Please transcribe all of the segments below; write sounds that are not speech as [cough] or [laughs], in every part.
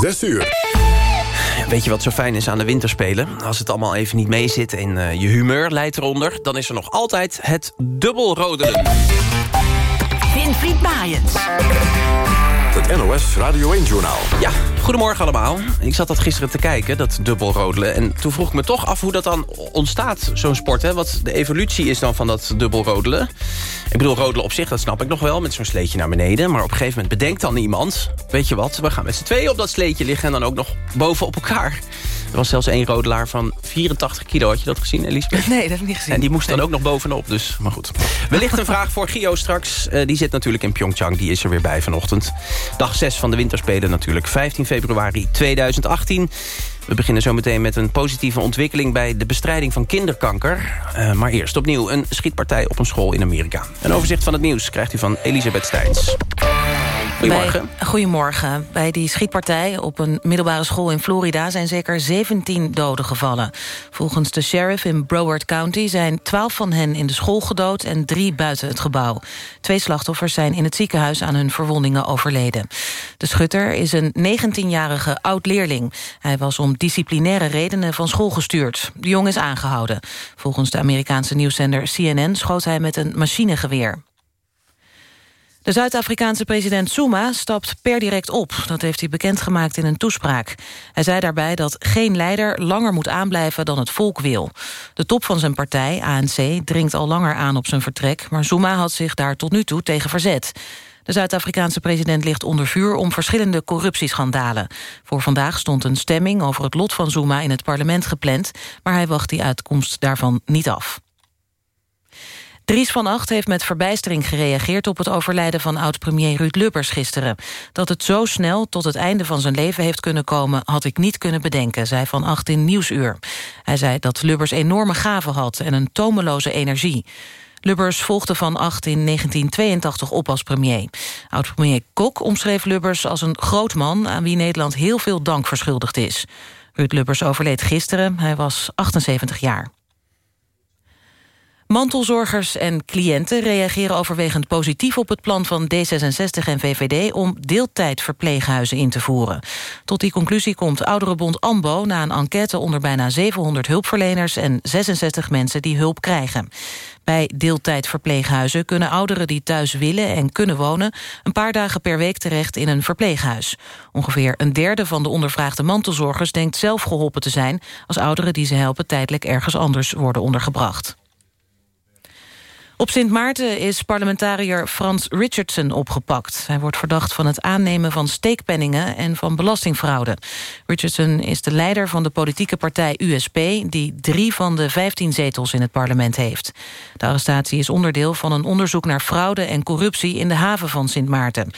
6 uur. Weet je wat zo fijn is aan de winterspelen? Als het allemaal even niet meezit en uh, je humeur leidt eronder... dan is er nog altijd het dubbelrodelen. Winfried Maaiens. Het NOS Radio 1-journaal. Ja, goedemorgen allemaal. Ik zat dat gisteren te kijken, dat dubbelrodelen. En toen vroeg ik me toch af hoe dat dan ontstaat, zo'n sport. Hè? Wat de evolutie is dan van dat dubbelrodelen. Ik bedoel, rodelen op zich, dat snap ik nog wel, met zo'n sleetje naar beneden. Maar op een gegeven moment bedenkt dan iemand... weet je wat, we gaan met z'n tweeën op dat sleetje liggen... en dan ook nog boven op elkaar. Er was zelfs één rodelaar van 84 kilo. Had je dat gezien, Elisabeth? Nee, dat heb ik niet gezien. En die moest dan ook nog bovenop, dus maar goed. Wellicht een vraag voor Gio straks. Uh, die zit natuurlijk in Pyeongchang, die is er weer bij vanochtend. Dag 6 van de winterspelen natuurlijk, 15 februari 2018. We beginnen zo meteen met een positieve ontwikkeling... bij de bestrijding van kinderkanker. Uh, maar eerst opnieuw een schietpartij op een school in Amerika. Een overzicht van het nieuws krijgt u van Elisabeth Steins. Goedemorgen. Goedemorgen. Bij die schietpartij op een middelbare school in Florida... zijn zeker 17 doden gevallen. Volgens de sheriff in Broward County zijn 12 van hen in de school gedood... en drie buiten het gebouw. Twee slachtoffers zijn in het ziekenhuis aan hun verwondingen overleden. De schutter is een 19-jarige oud-leerling. Hij was om disciplinaire redenen van school gestuurd. De jong is aangehouden. Volgens de Amerikaanse nieuwszender CNN schoot hij met een machinegeweer. De Zuid-Afrikaanse president Zuma stapt per direct op. Dat heeft hij bekendgemaakt in een toespraak. Hij zei daarbij dat geen leider langer moet aanblijven dan het volk wil. De top van zijn partij, ANC, dringt al langer aan op zijn vertrek... maar Zuma had zich daar tot nu toe tegen verzet. De Zuid-Afrikaanse president ligt onder vuur om verschillende corruptieschandalen. Voor vandaag stond een stemming over het lot van Zuma in het parlement gepland... maar hij wacht die uitkomst daarvan niet af. Dries van Acht heeft met verbijstering gereageerd op het overlijden van oud-premier Ruud Lubbers gisteren. Dat het zo snel tot het einde van zijn leven heeft kunnen komen had ik niet kunnen bedenken, zei Van Acht in Nieuwsuur. Hij zei dat Lubbers enorme gaven had en een tomeloze energie. Lubbers volgde Van Acht in 1982 op als premier. Oud-premier Kok omschreef Lubbers als een groot man... aan wie Nederland heel veel dank verschuldigd is. Ruud Lubbers overleed gisteren, hij was 78 jaar. Mantelzorgers en cliënten reageren overwegend positief op het plan van D66 en VVD om deeltijdverpleeghuizen in te voeren. Tot die conclusie komt Ouderenbond AMBO na een enquête onder bijna 700 hulpverleners en 66 mensen die hulp krijgen. Bij deeltijdverpleeghuizen kunnen ouderen die thuis willen en kunnen wonen... een paar dagen per week terecht in een verpleeghuis. Ongeveer een derde van de ondervraagde mantelzorgers denkt zelf geholpen te zijn... als ouderen die ze helpen tijdelijk ergens anders worden ondergebracht. Op Sint Maarten is parlementariër Frans Richardson opgepakt. Hij wordt verdacht van het aannemen van steekpenningen en van belastingfraude. Richardson is de leider van de politieke partij USP... die drie van de vijftien zetels in het parlement heeft. De arrestatie is onderdeel van een onderzoek naar fraude en corruptie... in de haven van Sint Maarten.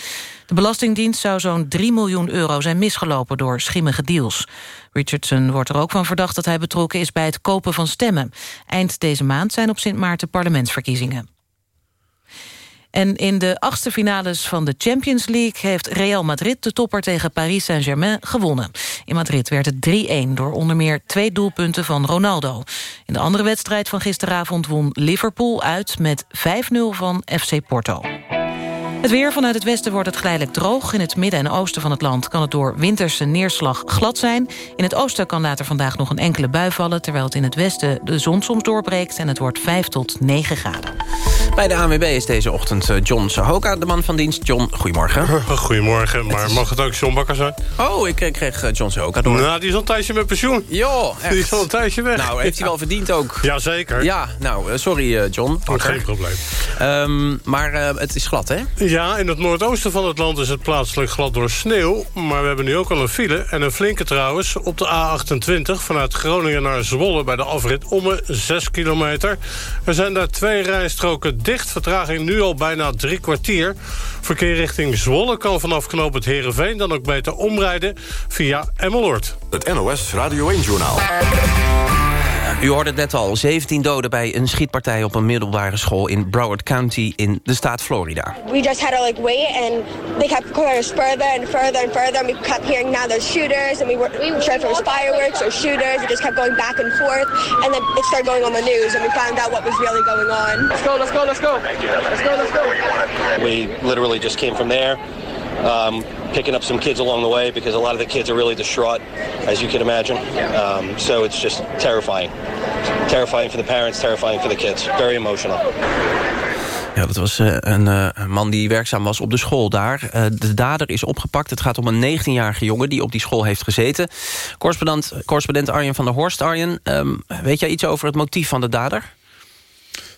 De Belastingdienst zou zo'n 3 miljoen euro zijn misgelopen door schimmige deals. Richardson wordt er ook van verdacht dat hij betrokken is bij het kopen van stemmen. Eind deze maand zijn op Sint Maarten parlementsverkiezingen. En in de achtste finales van de Champions League... heeft Real Madrid de topper tegen Paris Saint-Germain gewonnen. In Madrid werd het 3-1 door onder meer twee doelpunten van Ronaldo. In de andere wedstrijd van gisteravond won Liverpool uit met 5-0 van FC Porto. Het weer vanuit het westen wordt het geleidelijk droog. In het midden en oosten van het land kan het door winterse neerslag glad zijn. In het oosten kan later vandaag nog een enkele bui vallen... terwijl het in het westen de zon soms doorbreekt... en het wordt 5 tot 9 graden. Bij de ANWB is deze ochtend eh, John Sahoka, de man van dienst. John, goedemorgen. [laughs] Goedemorgen, maar mag het ook John Bakker zijn? Oh, ik kreeg eh, John Sahoka door. Nou, die is al een tijdje met pensioen. Jo, echt. [laughs] Die is al een tijdje weg. Nou, heeft hij wel verdiend ook. Jazeker. Ja, nou, eh, sorry John. Geen probleem. Um, maar uh, het is glad, hè? Ja, in het noordoosten van het land is het plaatselijk glad door sneeuw. Maar we hebben nu ook al een file. En een flinke trouwens op de A28 vanuit Groningen naar Zwolle... bij de afrit Omme, 6 kilometer. Er zijn daar twee rijstroken dicht. Vertraging nu al bijna drie kwartier. Verkeer richting Zwolle kan vanaf knoop het Heerenveen... dan ook beter omrijden via Emmeloord. Het NOS Radio 1-journaal. U hoorde het net al, 17 doden bij een schietpartij op een middelbare school in Broward County in de staat Florida. We just had to like wait and they kept calling us further and further and further and we kept hearing now there's shooters and we were we were sure if it was fireworks or shooters. It just kept going back and forth and then it started going on the news and we found out what was really going on. Let's go, let's go, let's go. Let's go, let's go. We literally just came from there. Um, picking up some kids along the way because a lot of the kids are really distraught, as you can imagine. Um, so it's just terrifying. Terrifying for the parents, terrifying for the kids. Very emotional. Ja, dat was uh, een, uh, man die werkzaam was op de school daar. Uh, de dader is opgepakt. Het gaat om een 19-jarige jongen die op die school heeft gezeten. Correspondent, correspondent Arjen van der Horst. Arjen, um, weet jij iets over het motief van de dader?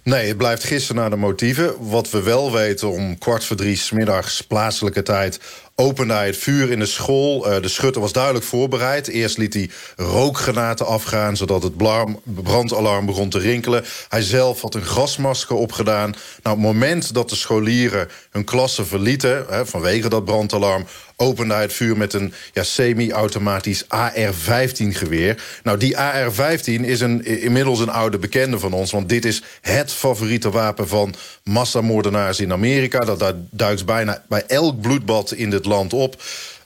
Nee, het blijft gisteren naar de motieven. Wat we wel weten om kwart voor drie... S middags plaatselijke tijd opende hij het vuur in de school. Uh, de schutter was duidelijk voorbereid. Eerst liet hij rookgranaten afgaan... zodat het brandalarm begon te rinkelen. Hij zelf had een gasmasker opgedaan. Nou, op het moment dat de scholieren hun klasse verlieten... Hè, vanwege dat brandalarm opende hij het vuur met een ja, semi-automatisch AR-15-geweer. Nou, die AR-15 is een, inmiddels een oude bekende van ons... want dit is het favoriete wapen van massamoordenaars in Amerika. Dat duikt bijna bij elk bloedbad in het land op.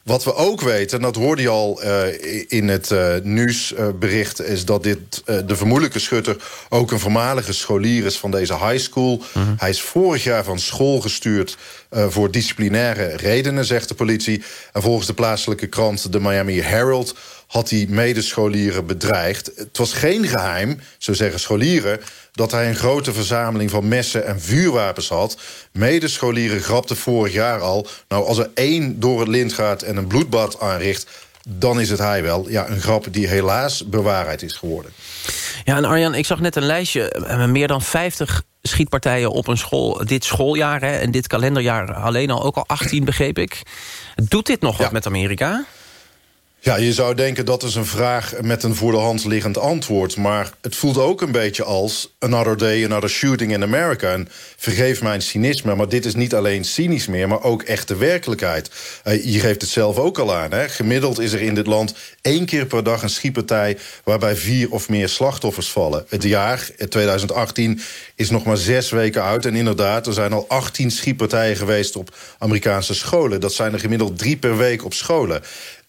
Wat we ook weten, en dat hoorde je al uh, in het uh, nieuwsbericht... is dat dit, uh, de vermoedelijke schutter ook een voormalige scholier is van deze high school. Mm -hmm. Hij is vorig jaar van school gestuurd voor disciplinaire redenen, zegt de politie. En volgens de plaatselijke krant de Miami Herald had hij medescholieren bedreigd. Het was geen geheim, zo zeggen scholieren dat hij een grote verzameling van messen en vuurwapens had. Medescholieren grapten vorig jaar al... nou, als er één door het lint gaat en een bloedbad aanricht... dan is het hij wel. Ja, een grap die helaas bewaarheid is geworden. Ja, en Arjan, ik zag net een lijstje. Meer dan 50 schietpartijen op een school dit schooljaar... Hè, en dit kalenderjaar alleen al ook al 18, begreep ik. Doet dit nog wat met Amerika? Ja, je zou denken dat is een vraag met een voor de hand liggend antwoord. Maar het voelt ook een beetje als another day, another shooting in America. En vergeef mijn cynisme, maar dit is niet alleen cynisch meer... maar ook echt de werkelijkheid. Uh, je geeft het zelf ook al aan. Hè? Gemiddeld is er in dit land één keer per dag een schietpartij... waarbij vier of meer slachtoffers vallen. Het jaar, 2018, is nog maar zes weken uit. En inderdaad, er zijn al 18 schietpartijen geweest op Amerikaanse scholen. Dat zijn er gemiddeld drie per week op scholen.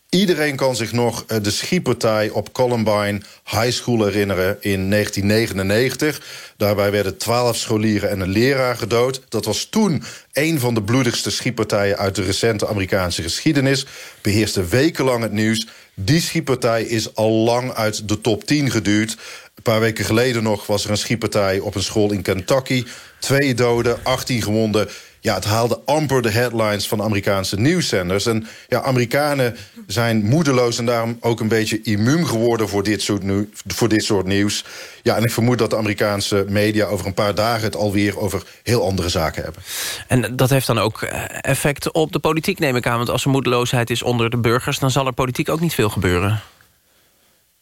Iedereen kan zich nog de schietpartij op Columbine High School herinneren in 1999. Daarbij werden twaalf scholieren en een leraar gedood. Dat was toen een van de bloedigste schietpartijen... uit de recente Amerikaanse geschiedenis. Beheerste wekenlang het nieuws. Die schietpartij is al lang uit de top 10 geduwd. Een paar weken geleden nog was er een schietpartij op een school in Kentucky. Twee doden, 18 gewonden ja, het haalde amper de headlines van Amerikaanse nieuwszenders. En ja, Amerikanen zijn moedeloos en daarom ook een beetje immuun geworden voor dit soort, nu, voor dit soort nieuws. Ja, en ik vermoed dat de Amerikaanse media over een paar dagen het alweer over heel andere zaken hebben. En dat heeft dan ook effect op de politiek, neem ik aan. Want als er moedeloosheid is onder de burgers, dan zal er politiek ook niet veel gebeuren.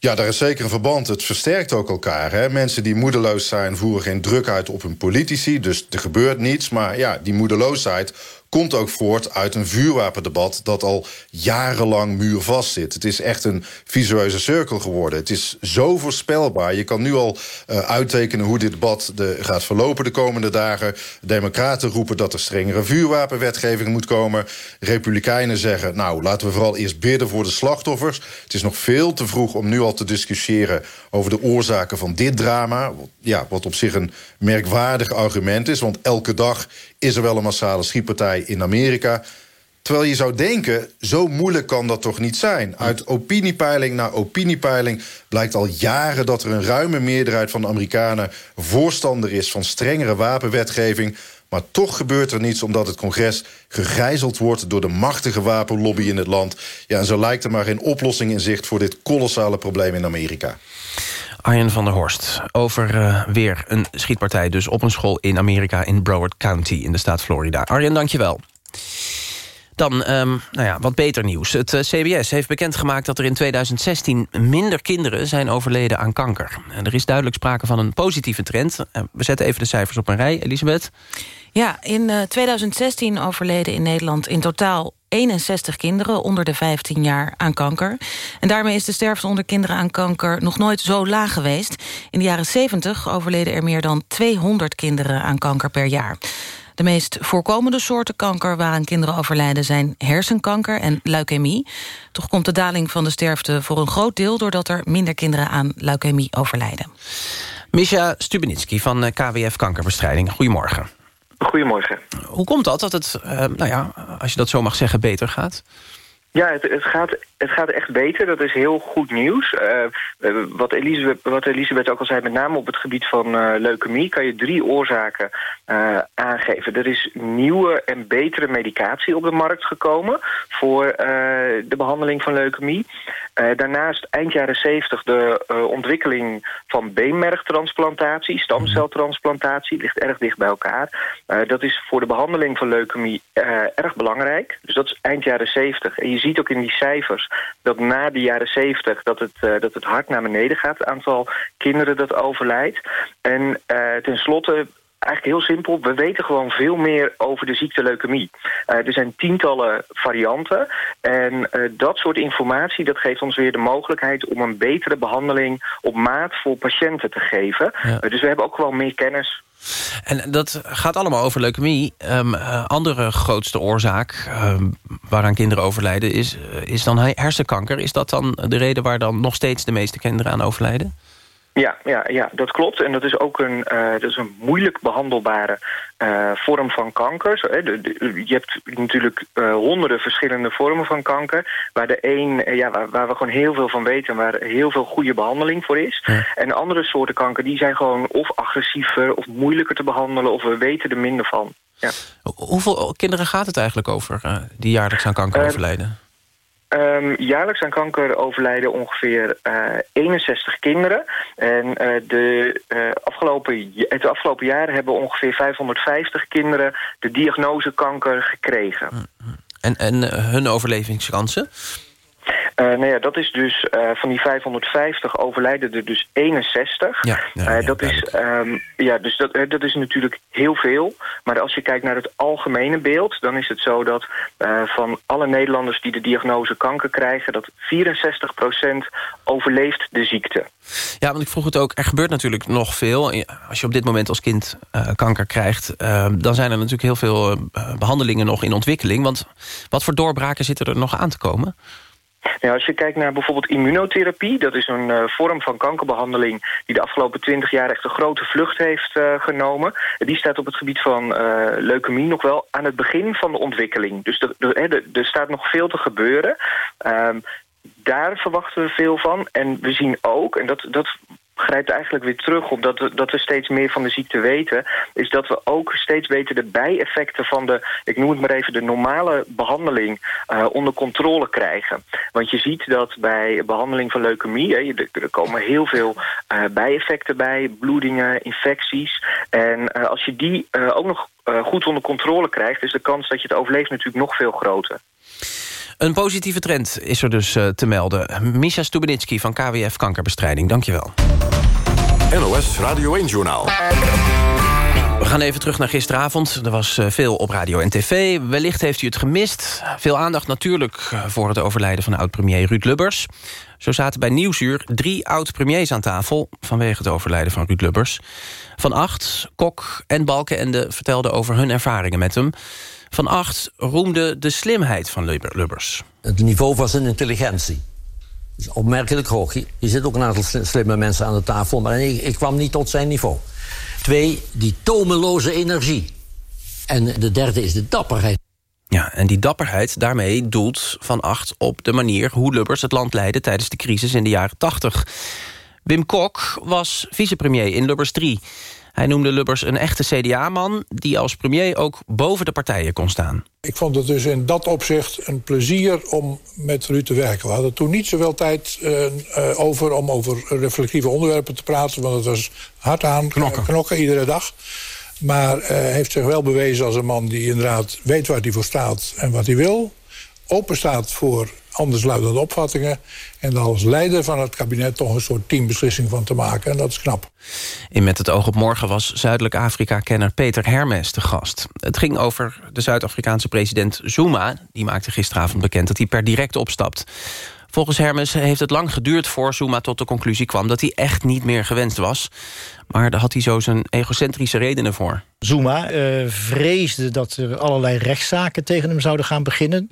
Ja, daar is zeker een verband. Het versterkt ook elkaar. Hè? Mensen die moedeloos zijn voeren geen druk uit op hun politici. Dus er gebeurt niets. Maar ja, die moedeloosheid komt ook voort uit een vuurwapendebat... dat al jarenlang muurvast zit. Het is echt een visueuze cirkel geworden. Het is zo voorspelbaar. Je kan nu al uh, uittekenen hoe dit debat de, gaat verlopen de komende dagen. Democraten roepen dat er strengere vuurwapenwetgeving moet komen. Republikeinen zeggen, nou, laten we vooral eerst bidden voor de slachtoffers. Het is nog veel te vroeg om nu al te discussiëren... over de oorzaken van dit drama. Ja, wat op zich een merkwaardig argument is. Want elke dag is er wel een massale schietpartij in Amerika. Terwijl je zou denken, zo moeilijk kan dat toch niet zijn. Uit opiniepeiling naar opiniepeiling blijkt al jaren... dat er een ruime meerderheid van de Amerikanen voorstander is... van strengere wapenwetgeving. Maar toch gebeurt er niets omdat het congres gegijzeld wordt... door de machtige wapenlobby in het land. Ja, en zo lijkt er maar geen oplossing in zicht... voor dit kolossale probleem in Amerika. Arjen van der Horst over uh, weer een schietpartij... dus op een school in Amerika in Broward County in de staat Florida. Arjen, dankjewel. Dan um, nou ja, wat beter nieuws. Het uh, CBS heeft bekendgemaakt dat er in 2016 minder kinderen zijn overleden aan kanker. En er is duidelijk sprake van een positieve trend. Uh, we zetten even de cijfers op een rij, Elisabeth. Ja, in uh, 2016 overleden in Nederland in totaal 61 kinderen onder de 15 jaar aan kanker. En daarmee is de sterfte onder kinderen aan kanker nog nooit zo laag geweest. In de jaren 70 overleden er meer dan 200 kinderen aan kanker per jaar. De meest voorkomende soorten kanker waaraan kinderen overlijden... zijn hersenkanker en leukemie. Toch komt de daling van de sterfte voor een groot deel... doordat er minder kinderen aan leukemie overlijden. Misha Stubenitski van eh, KWF Kankerbestrijding. Goedemorgen. Goedemorgen. Hoe komt dat, dat het, uh, nou ja, als je dat zo mag zeggen, beter gaat? Ja, het, het, gaat, het gaat echt beter. Dat is heel goed nieuws. Uh, wat, Elisabeth, wat Elisabeth ook al zei, met name op het gebied van uh, leukemie... kan je drie oorzaken aangeven. Er is nieuwe en betere medicatie op de markt gekomen... voor de behandeling van leukemie. daarnaast eind jaren 70 de ontwikkeling van beenmergtransplantatie... stamceltransplantatie, ligt erg dicht bij elkaar. dat is voor de behandeling van leukemie erg belangrijk. Dus dat is eind jaren 70. En je ziet ook in die cijfers dat na de jaren 70 dat het, uh, dat het hard naar beneden gaat. Het aantal kinderen dat overlijdt. En uh, tenslotte eigenlijk heel simpel. We weten gewoon veel meer over de ziekte leukemie. Uh, er zijn tientallen varianten. En uh, dat soort informatie dat geeft ons weer de mogelijkheid... om een betere behandeling op maat voor patiënten te geven. Ja. Uh, dus we hebben ook gewoon meer kennis. En dat gaat allemaal over leukemie. Um, andere grootste oorzaak um, waaraan kinderen overlijden... Is, is dan hersenkanker. Is dat dan de reden waar dan nog steeds de meeste kinderen aan overlijden? Ja, ja, ja, dat klopt. En dat is ook een, uh, dat is een moeilijk behandelbare uh, vorm van kanker. Zo, hè. De, de, je hebt natuurlijk uh, honderden verschillende vormen van kanker... waar de een, ja, waar, waar, we gewoon heel veel van weten... en waar heel veel goede behandeling voor is. Ja. En andere soorten kanker die zijn gewoon of agressiever... of moeilijker te behandelen of we weten er minder van. Ja. Hoeveel kinderen gaat het eigenlijk over die jaarlijks aan kanker overlijden? Um, jaarlijks aan kanker overlijden ongeveer uh, 61 kinderen. En uh, de, uh, afgelopen, het afgelopen jaar hebben ongeveer 550 kinderen de diagnose kanker gekregen. En, en hun overlevingskansen? Uh, nou ja, dat is dus uh, van die 550 overlijden er dus 61. Ja, ja, uh, dat, is, um, ja, dus dat, dat is natuurlijk heel veel. Maar als je kijkt naar het algemene beeld... dan is het zo dat van alle Nederlanders die de diagnose kanker krijgen... dat 64% overleeft de ziekte. Ja, want ik vroeg het ook, er gebeurt natuurlijk nog veel. Als je op dit moment als kind kanker krijgt... dan zijn er natuurlijk heel veel behandelingen nog in ontwikkeling. Want wat voor doorbraken zitten er nog aan te komen? Ja, als je kijkt naar bijvoorbeeld immunotherapie... dat is een uh, vorm van kankerbehandeling... die de afgelopen twintig jaar echt een grote vlucht heeft uh, genomen. Die staat op het gebied van uh, leukemie nog wel aan het begin van de ontwikkeling. Dus er staat nog veel te gebeuren. Um, daar verwachten we veel van. En we zien ook, en dat, dat grijpt eigenlijk weer terug op dat we, dat we steeds meer van de ziekte weten... is dat we ook steeds beter de bijeffecten van de, ik noem het maar even... de normale behandeling uh, onder controle krijgen. Want je ziet dat bij behandeling van leukemie... Hè, er, komen heel veel uh, bijeffecten bij, bloedingen, infecties. En uh, als je die ook nog goed onder controle krijgt... is de kans dat je het overleeft natuurlijk nog veel groter. Een positieve trend is er dus uh, te melden. Misha Stubenitski van KWF Kankerbestrijding, dankjewel. NOS Radio 1-journaal. We gaan even terug naar gisteravond. Er was uh, veel op radio en tv. Wellicht heeft u het gemist. Veel aandacht natuurlijk uh, voor het overlijden van oud-premier Ruud Lubbers. Zo zaten bij Nieuwsuur drie oud-premiers aan tafel... vanwege het overlijden van Ruud Lubbers. Van Acht, Kok en Balkenende vertelden over hun ervaringen met hem. Van Acht roemde de slimheid van Lubbers. Het niveau van zijn intelligentie is opmerkelijk hoog. Je zit ook een aantal slimme mensen aan de tafel... maar ik, ik kwam niet tot zijn niveau. Twee, die tomeloze energie. En de derde is de dapperheid. Ja, en die dapperheid, daarmee doelt Van Acht op de manier... hoe Lubbers het land leidde tijdens de crisis in de jaren 80. Wim Kok was vicepremier in Lubbers 3. Hij noemde Lubbers een echte CDA-man... die als premier ook boven de partijen kon staan. Ik vond het dus in dat opzicht een plezier om met Ruud te werken. We hadden toen niet zoveel tijd uh, uh, over om over reflectieve onderwerpen te praten... want het was hard aan, knokken, knokken iedere dag. Maar hij uh, heeft zich wel bewezen als een man die inderdaad weet waar hij voor staat... en wat hij wil, open staat voor andersluidende opvattingen... en dan als leider van het kabinet toch een soort teambeslissing van te maken. En dat is knap. In Met het oog op morgen was Zuidelijk Afrika-kenner Peter Hermes de gast. Het ging over de Zuid-Afrikaanse president Zuma. Die maakte gisteravond bekend dat hij per direct opstapt. Volgens Hermes heeft het lang geduurd voor Zuma tot de conclusie kwam... dat hij echt niet meer gewenst was. Maar daar had hij zo zijn egocentrische redenen voor. Zuma uh, vreesde dat er allerlei rechtszaken tegen hem zouden gaan beginnen.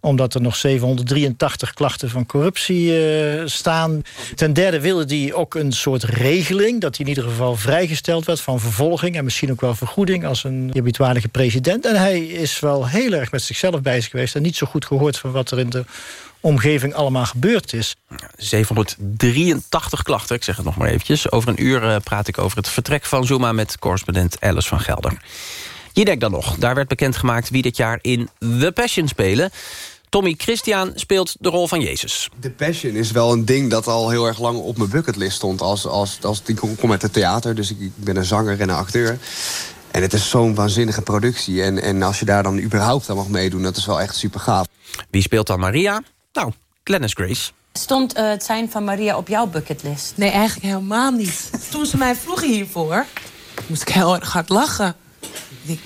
Omdat er nog 783 klachten van corruptie uh, staan. Ten derde wilde hij ook een soort regeling... dat hij in ieder geval vrijgesteld werd van vervolging... en misschien ook wel vergoeding als een eerbiedwaardige president. En hij is wel heel erg met zichzelf bezig geweest... en niet zo goed gehoord van wat er in de omgeving allemaal gebeurd is. 783 klachten, ik zeg het nog maar eventjes. Over een uur uh, praat ik over het vertrek van Zuma... met correspondent Alice van Gelder. Je denkt dan nog, daar werd bekendgemaakt... wie dit jaar in The Passion spelen... Tommy Christian speelt de rol van Jezus. The Passion is wel een ding dat al heel erg lang op mijn bucketlist stond. Als, als, als, ik kom uit het theater, dus ik ben een zanger en een acteur. En het is zo'n waanzinnige productie. En, en als je daar dan überhaupt aan mag meedoen, dat is wel echt super gaaf. Wie speelt dan Maria? Nou, Glennis Grace. Stond uh, het zijn van Maria op jouw bucketlist? Nee, eigenlijk helemaal niet. [laughs] Toen ze mij vroegen hiervoor, moest ik heel erg hard lachen.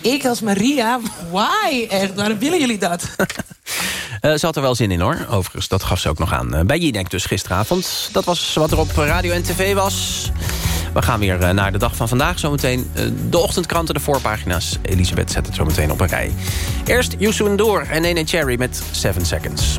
Ik, als Maria, why? Echt, waarom willen jullie dat? uh, [laughs] ze had er wel zin in hoor, overigens. Dat gaf ze ook nog aan. Uh, bij Jinek dus gisteravond. Dat was wat er op radio en tv was. We gaan weer naar de dag van vandaag zometeen. De ochtendkranten, de voorpagina's. Elisabeth zet het zo meteen op een rij. Eerst Youssou Door en Nene Cherry met 7 Seconds.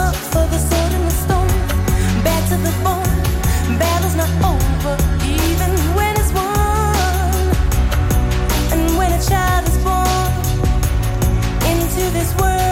this world,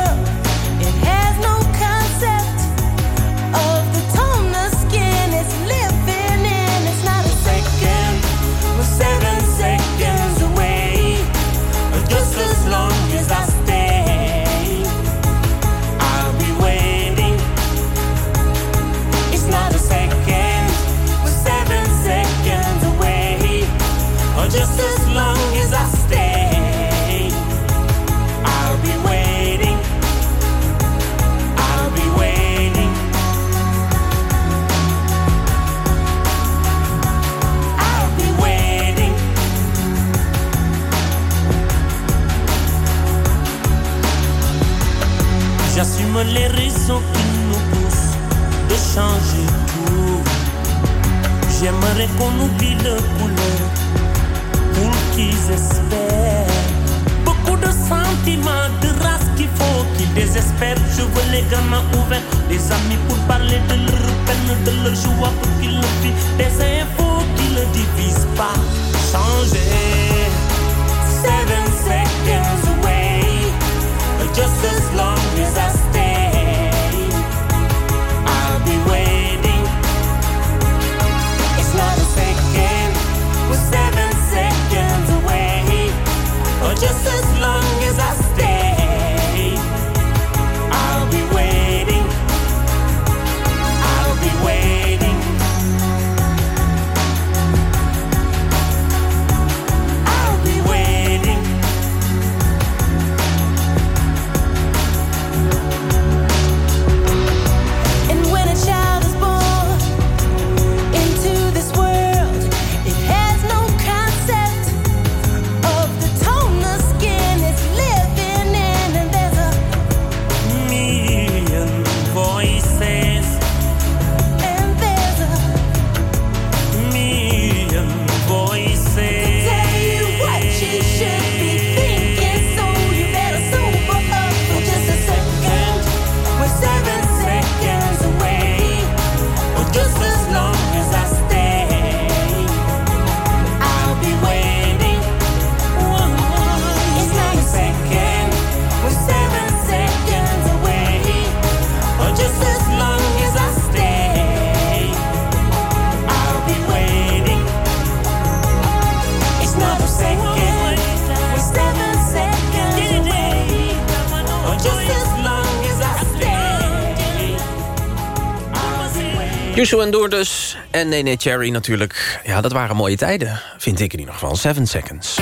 En Door dus. En Nene Cherry natuurlijk. Ja, dat waren mooie tijden. Vind ik in ieder geval. Seven seconds.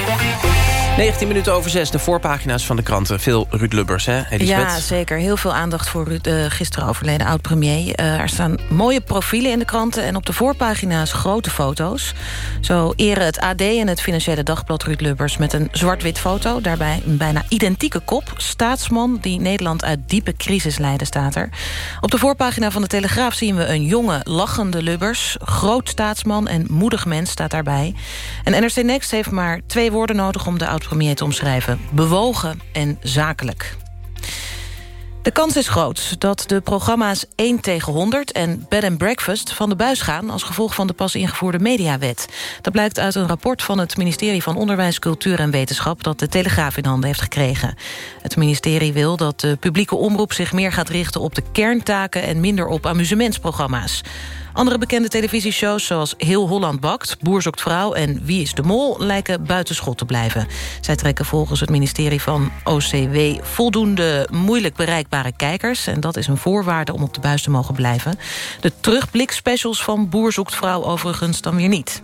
19 minuten over 6, de voorpagina's van de kranten. Veel Ruud Lubbers, hè, Elisabeth? Ja, zeker. Heel veel aandacht voor Ruud, uh, gisteren overleden oud-premier. Uh, er staan mooie profielen in de kranten... en op de voorpagina's grote foto's. Zo eren het AD en het Financiële Dagblad Ruud Lubbers... met een zwart-wit foto, daarbij een bijna identieke kop. Staatsman die Nederland uit diepe crisis leidde, staat er. Op de voorpagina van de Telegraaf zien we een jonge, lachende Lubbers. Groot staatsman en moedig mens staat daarbij. En NRC Next heeft maar twee woorden nodig om de oud premier te omschrijven. Bewogen en zakelijk. De kans is groot dat de programma's 1 tegen 100 en Bed and Breakfast van de buis gaan... als gevolg van de pas ingevoerde mediawet. Dat blijkt uit een rapport van het ministerie van Onderwijs, Cultuur en Wetenschap... dat de Telegraaf in handen heeft gekregen. Het ministerie wil dat de publieke omroep zich meer gaat richten... op de kerntaken en minder op amusementsprogramma's. Andere bekende televisieshows zoals Heel Holland Bakt... Boer zoekt vrouw en Wie is de Mol lijken buitenschot te blijven. Zij trekken volgens het ministerie van OCW... voldoende moeilijk bereikbare kijkers... en dat is een voorwaarde om op de buis te mogen blijven. De terugblikspecials van Boer zoekt vrouw overigens dan weer niet.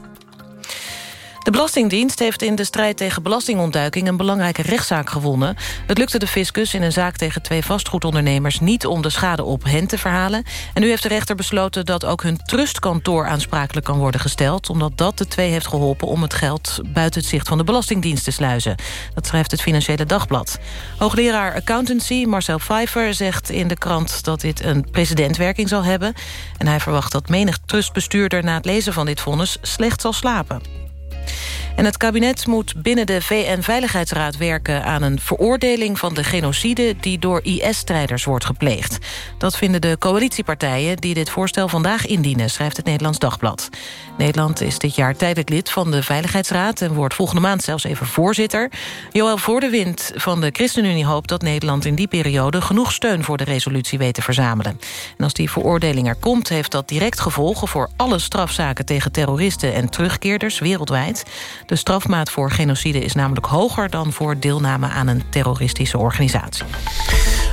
De Belastingdienst heeft in de strijd tegen belastingontduiking... een belangrijke rechtszaak gewonnen. Het lukte de fiscus in een zaak tegen twee vastgoedondernemers... niet om de schade op hen te verhalen. En nu heeft de rechter besloten dat ook hun trustkantoor aansprakelijk kan worden gesteld... omdat dat de twee heeft geholpen om het geld buiten het zicht van de Belastingdienst te sluizen. Dat schrijft het Financiële Dagblad. Hoogleraar Accountancy Marcel Pfeiffer zegt in de krant... dat dit een precedentwerking zal hebben. En hij verwacht dat menig trustbestuurder na het lezen van dit vonnis slecht zal slapen. En het kabinet moet binnen de VN-veiligheidsraad werken... aan een veroordeling van de genocide die door IS-strijders wordt gepleegd. Dat vinden de coalitiepartijen die dit voorstel vandaag indienen... schrijft het Nederlands Dagblad. Nederland is dit jaar tijdelijk lid van de Veiligheidsraad... en wordt volgende maand zelfs even voorzitter. Joël Voordewind van de ChristenUnie hoopt dat Nederland in die periode... genoeg steun voor de resolutie weet te verzamelen. En als die veroordeling er komt, heeft dat direct gevolgen... voor alle strafzaken tegen terroristen en terugkeerders wereldwijd. De strafmaat voor genocide is namelijk hoger... dan voor deelname aan een terroristische organisatie.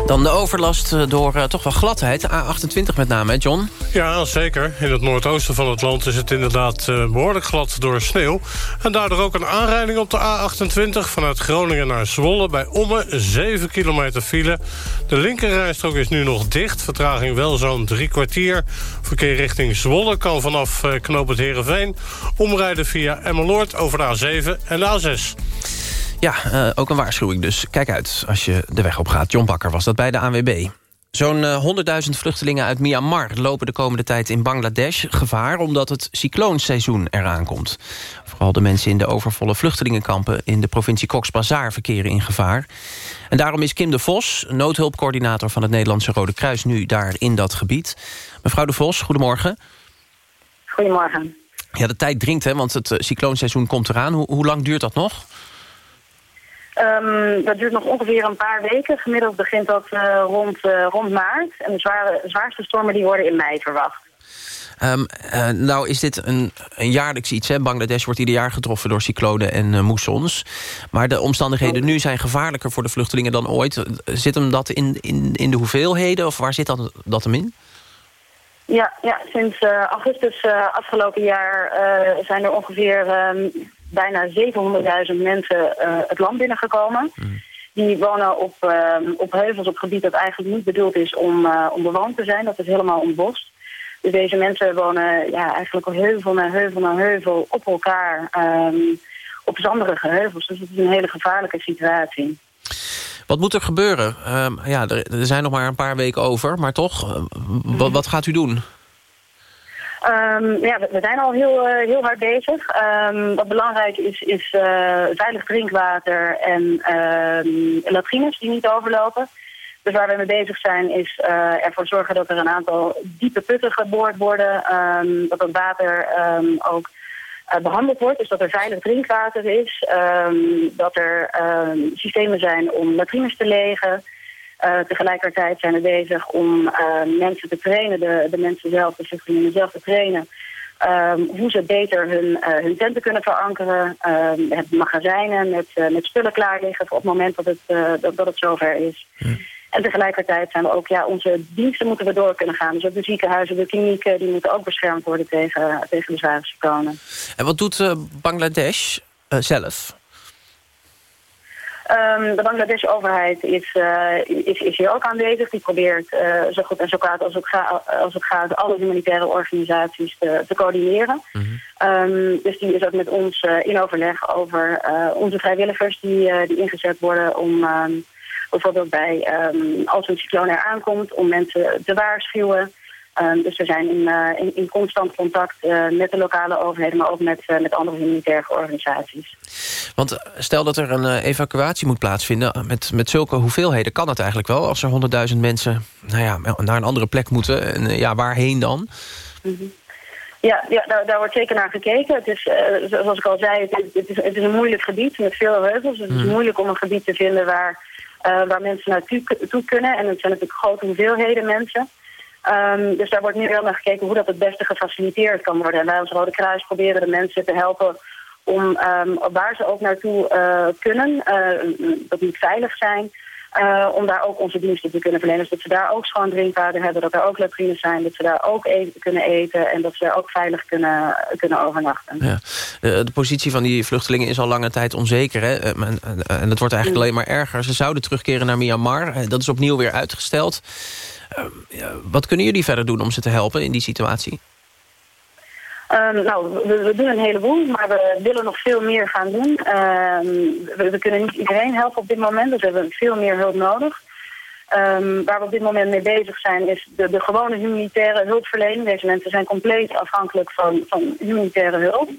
Dan de overlast eh, door uh, toch wel gladheid. A28 met name, hè John? Ja, zeker. In het noordoosten van het land is het inderdaad uh, behoorlijk glad door sneeuw. En daardoor ook een aanrijding op de A28... vanuit Groningen naar Zwolle bij Omme. 7 kilometer file. De linkerrijstrook is nu nog dicht. Vertraging wel zo'n drie kwartier. Verkeer richting Zwolle kan vanaf uh, Knoop het Heerenveen... omrijden via Emmeloord over de A7 en de A6. Ja, uh, ook een waarschuwing dus. Kijk uit als je de weg op gaat. John Bakker was dat bij de ANWB. Zo'n uh, 100.000 vluchtelingen uit Myanmar lopen de komende tijd in Bangladesh gevaar... omdat het cycloonseizoen eraan komt. Vooral de mensen in de overvolle vluchtelingenkampen... in de provincie Cox's Bazar verkeren in gevaar. En daarom is Kim de Vos, noodhulpcoördinator van het Nederlandse Rode Kruis... nu daar in dat gebied. Mevrouw de Vos, goedemorgen. Goedemorgen. Ja, de tijd dringt, hè, want het cycloonseizoen komt eraan. Hoe, hoe lang duurt dat nog? Um, dat duurt nog ongeveer een paar weken. Gemiddeld begint dat uh, rond, uh, rond maart. En de zware, zwaarste stormen die worden in mei verwacht. Um, uh, nou is dit een, een jaarlijks iets. Hè? Bangladesh wordt ieder jaar getroffen door cyclonen en moessons. Maar de omstandigheden nu zijn gevaarlijker voor de vluchtelingen dan ooit. Zit hem dat in, in, in de hoeveelheden of waar zit dat, dat hem in? Ja, ja sinds uh, augustus afgelopen jaar zijn er ongeveer bijna 700.000 mensen het land binnengekomen. Mm. Die wonen op, uh, op heuvels op gebied dat eigenlijk niet bedoeld is om, om bewoond te zijn. Dat is helemaal ontbost. Dus deze mensen wonen ja, eigenlijk heuvel naar heuvel naar heuvel op elkaar um, op zanderige heuvels. Dus het is een hele gevaarlijke situatie. Wat moet er gebeuren? Um, ja, er, er, zijn nog maar een paar weken over, maar toch, wat, wat gaat u doen? Um, ja, we, zijn al heel, uh, heel hard bezig. Um, wat belangrijk is, is uh, veilig drinkwater en um, latrines die niet overlopen. Dus waar we mee bezig zijn is uh, ervoor zorgen dat er een aantal diepe putten geboord worden. dat het water ook behandeld wordt, dus dat er veilig drinkwater is. dat er systemen zijn om latrines te legen. Uh, tegelijkertijd zijn we bezig om uh, mensen te trainen, de, de mensen zelf, de vluchtelingen zelf te trainen. Hoe ze beter hun, uh, hun tenten kunnen verankeren. het magazijnen met, met spullen klaar liggen op het moment dat het, dat, dat het zover is. En tegelijkertijd zijn we ook, ja, onze diensten moeten we door kunnen gaan. Dus ook de ziekenhuizen, de klinieken, die moeten ook beschermd worden tegen, tegen de zware cyclonen. En wat doet uh, Bangladesh uh, zelf? Um, de Bangladesh-overheid is, uh, is, is hier ook aanwezig. Die probeert zo goed en zo kwaad als het, ga, als het gaat... alle humanitaire organisaties te, te coördineren. Mm -hmm. um, dus die is ook met ons in overleg over onze vrijwilligers... die, die ingezet worden om um, bijvoorbeeld bij... als een cycloon er aankomt, om mensen te waarschuwen... Um, dus we zijn in, uh, in, in, constant contact uh, met de lokale overheden... maar ook met, uh, met andere humanitaire organisaties. Want stel dat er een evacuatie moet plaatsvinden... Met, met zulke hoeveelheden kan het eigenlijk wel... als er honderdduizend mensen nou ja, naar een andere plek moeten. En ja, waarheen dan? Mm -hmm. Ja, ja daar, daar, wordt zeker naar gekeken. Het is, zoals ik al zei, het is, het, is, het is een moeilijk gebied met veel heuvels. Het is mm. moeilijk om een gebied te vinden waar, waar mensen naartoe toe kunnen. En het zijn natuurlijk grote hoeveelheden mensen... Um, dus daar wordt nu wel naar gekeken hoe dat het beste gefaciliteerd kan worden. En wij als Rode Kruis proberen de mensen te helpen om um, waar ze ook naartoe uh, kunnen, uh, dat moet veilig zijn, uh, om daar ook onze diensten te kunnen verlenen. Dus dat ze daar ook schoon drinkwater hebben, dat er ook latrines zijn, dat ze daar ook eten, kunnen eten en dat ze daar ook veilig kunnen, kunnen overnachten. Ja. De, de, positie van die vluchtelingen is al lange tijd onzeker. Hè? En, en het wordt eigenlijk alleen maar erger. Ze zouden terugkeren naar Myanmar. Dat is opnieuw weer uitgesteld. Uh, wat kunnen jullie verder doen om ze te helpen in die situatie? Um, nou, we, we, doen een heleboel, maar we willen nog veel meer gaan doen. Um, we, kunnen niet iedereen helpen op dit moment, dus we hebben veel meer hulp nodig. Um, waar we op dit moment mee bezig zijn is de, de gewone humanitaire hulpverlening. Deze mensen zijn compleet afhankelijk van, van humanitaire hulp.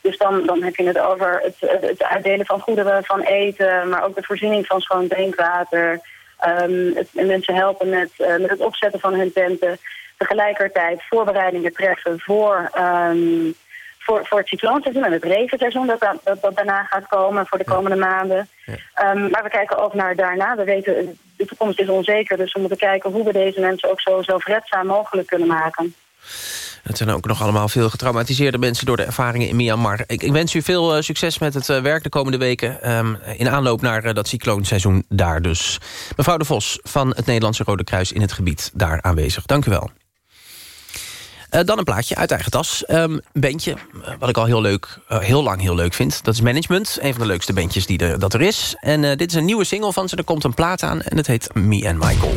Dus dan, dan heb je het over het, het uitdelen van goederen, van eten... maar ook de voorziening van schoon drinkwater... Het, mensen helpen met, uh, met het opzetten van hun tenten. Tegelijkertijd voorbereidingen treffen voor, um, voor, voor het cycloonseizoen en het regenseizoen dat, dat, dat, daarna gaat komen voor de komende maanden. Ja. Um, maar we kijken ook naar daarna. We weten, de toekomst is onzeker, dus we moeten kijken hoe we deze mensen ook zo zelfredzaam mogelijk kunnen maken. Het zijn ook nog allemaal veel getraumatiseerde mensen... door de ervaringen in Myanmar. Ik, ik wens u veel uh, succes met het uh, werk de komende weken... Um, in aanloop naar uh, dat cycloonseizoen daar dus. Mevrouw de Vos van het Nederlandse Rode Kruis in het gebied daar aanwezig. Dank u wel. Dan een plaatje uit eigen tas. Een bandje, wat ik al heel leuk, heel lang heel leuk vind. Dat is Management, een van de leukste bandjes die er, dat er is. En dit is een nieuwe single van ze. Er komt een plaat aan en het heet Me and Michael.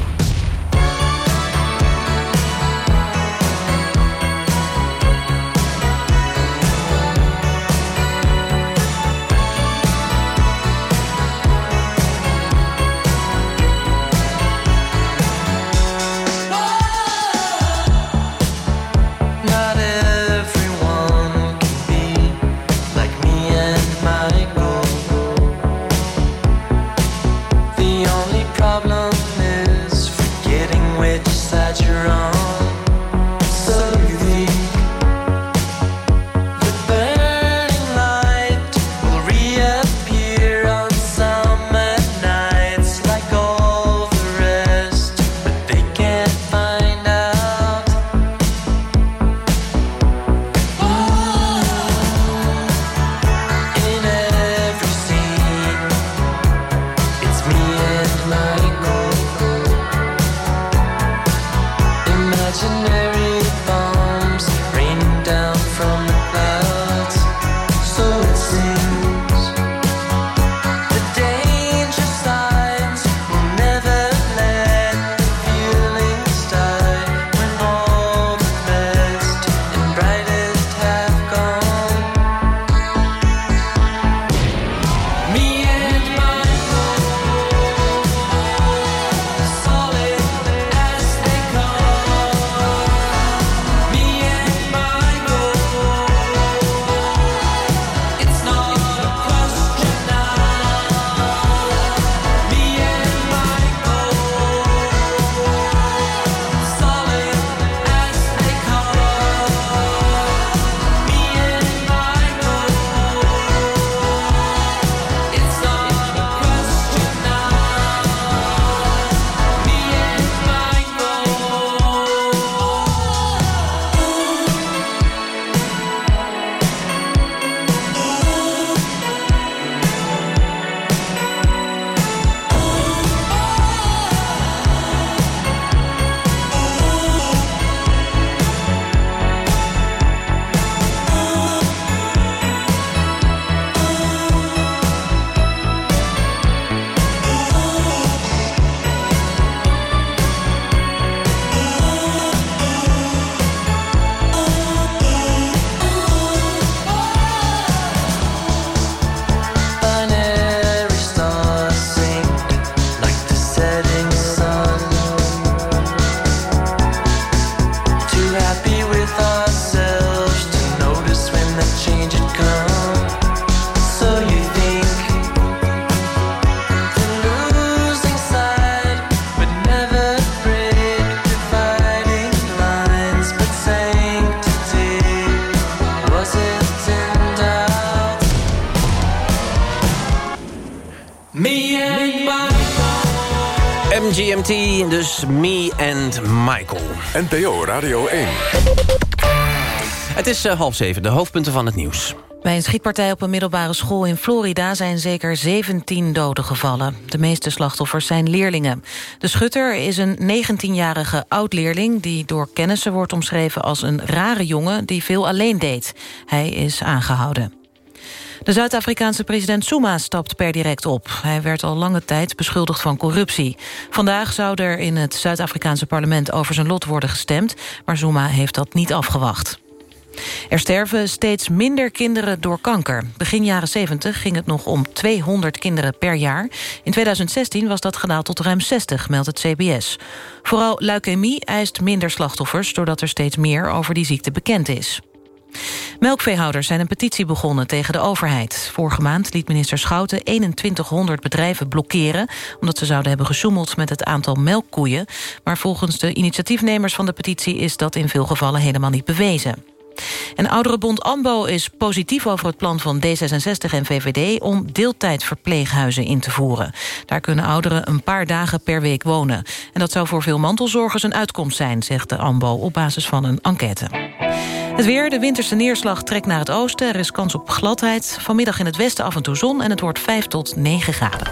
Michael. NPO Radio 1. Het is uh, half zeven, de hoofdpunten van het nieuws. Bij een schietpartij op een middelbare school in Florida zijn zeker 17 doden gevallen. De meeste slachtoffers zijn leerlingen. De schutter is een 19-jarige oud-leerling die door kennissen wordt omschreven als een rare jongen die veel alleen deed. Hij is aangehouden. De Zuid-Afrikaanse president Zuma stapt per direct op. Hij werd al lange tijd beschuldigd van corruptie. Vandaag zou er in het Zuid-Afrikaanse parlement over zijn lot worden gestemd... maar Zuma heeft dat niet afgewacht. Er sterven steeds minder kinderen door kanker. Begin jaren 70 ging het nog om 200 kinderen per jaar. In 2016 was dat gedaald tot ruim 60, meldt het CBS. Vooral leukemie eist minder slachtoffers... doordat er steeds meer over die ziekte bekend is. Melkveehouders zijn een petitie begonnen tegen de overheid. Vorige maand liet minister Schouten 2100 bedrijven blokkeren... omdat ze zouden hebben gesjoemeld met het aantal melkkoeien. Maar volgens de initiatiefnemers van de petitie... is dat in veel gevallen helemaal niet bewezen. En Ouderenbond AMBO is positief over het plan van D66 en VVD... om deeltijdverpleeghuizen in te voeren. Daar kunnen ouderen een paar dagen per week wonen. En dat zou voor veel mantelzorgers een uitkomst zijn... zegt de AMBO op basis van een enquête. Het weer, de winterse neerslag trekt naar het oosten. Er is kans op gladheid. Vanmiddag in het westen af en toe zon en het wordt 5 tot 9 graden.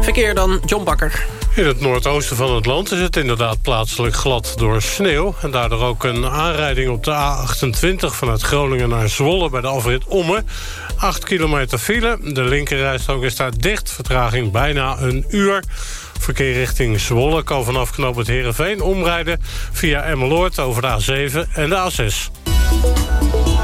Verkeer dan, John Bakker. In het noordoosten van het land is het inderdaad plaatselijk glad door sneeuw. En daardoor ook een aanrijding op de A28 vanuit Groningen naar Zwolle... bij de afrit Omme. 8 kilometer file. De linkerrijstrook is daar dicht. Vertraging bijna een uur. Verkeer richting Zwolle kan vanaf knoop het Heerenveen omrijden... via Emmeloord over de A7 en de A6.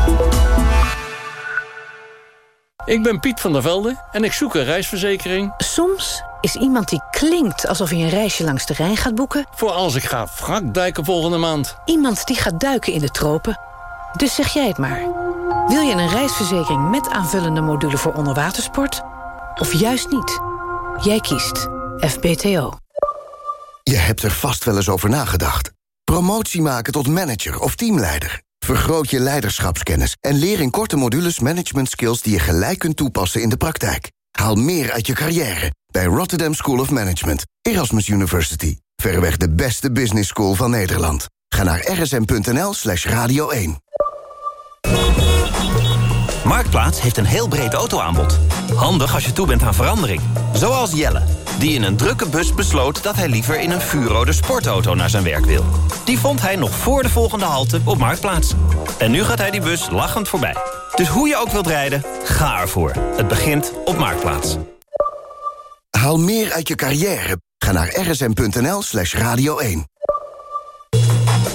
Ik ben Piet van der Velde en ik zoek een reisverzekering. Soms is iemand die klinkt alsof hij een reisje langs de Rijn gaat boeken... Voor als ik ga wrakduiken volgende maand. Iemand die gaat duiken in de tropen. Dus zeg jij het maar. Wil je een reisverzekering met aanvullende module voor onderwatersport? Of juist niet? Jij kiest FBTO. Je hebt er vast wel eens over nagedacht. Promotie maken tot manager of teamleider. Vergroot je leiderschapskennis en leer in korte modules management skills die je gelijk kunt toepassen in de praktijk. Haal meer uit je carrière bij Rotterdam School of Management, Erasmus University. Verreweg de beste business school van Nederland. Ga naar rsm.nl slash radio 1. Marktplaats heeft een heel breed autoaanbod. Handig als je toe bent aan verandering. Zoals Jelle, die in een drukke bus besloot... dat hij liever in een vuurrode sportauto naar zijn werk wil. Die vond hij nog voor de volgende halte op Marktplaats. En nu gaat hij die bus lachend voorbij. Dus hoe je ook wilt rijden, ga ervoor. Het begint op Marktplaats. Haal meer uit je carrière. Ga naar rsm.nl slash radio 1.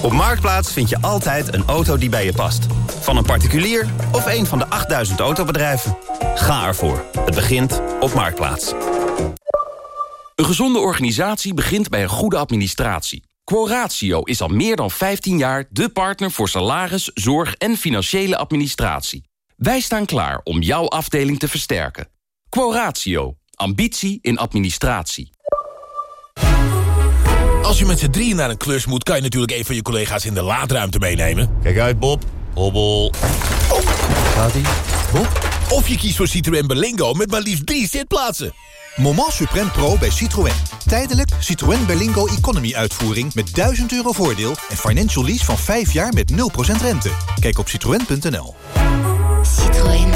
Op Marktplaats vind je altijd een auto die bij je past. Van een particulier of een van de 8000 autobedrijven. Ga ervoor. Het begint op Marktplaats. Een gezonde organisatie begint bij een goede administratie. Quoratio is al meer dan 15 jaar de partner voor salaris, zorg en financiële administratie. Wij staan klaar om jouw afdeling te versterken. Quoratio. Ambitie in administratie. Als je met z'n drieën naar een klus moet... kan je natuurlijk een van je collega's in de laadruimte meenemen. Kijk uit, Bob. Hobbel. Oh, gaat ie? Bob? Of je kiest voor Citroën Berlingo met maar liefst drie zitplaatsen. Moment Supreme Pro bij Citroën. Tijdelijk Citroën Berlingo Economy uitvoering met 1000 euro voordeel... en financial lease van 5 jaar met 0% rente. Kijk op citroën.nl. Citroën.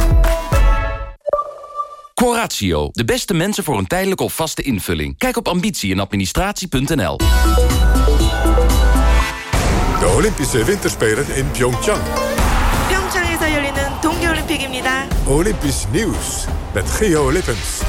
Quoratio. De beste mensen voor een tijdelijke of vaste invulling. Kijk op ambitie en administratie.nl. De Olympische Winterspelen in Pyeongchang. 평창에서 열리는 동계올림픽입니다. Olympisch nieuws met Geo Lippens.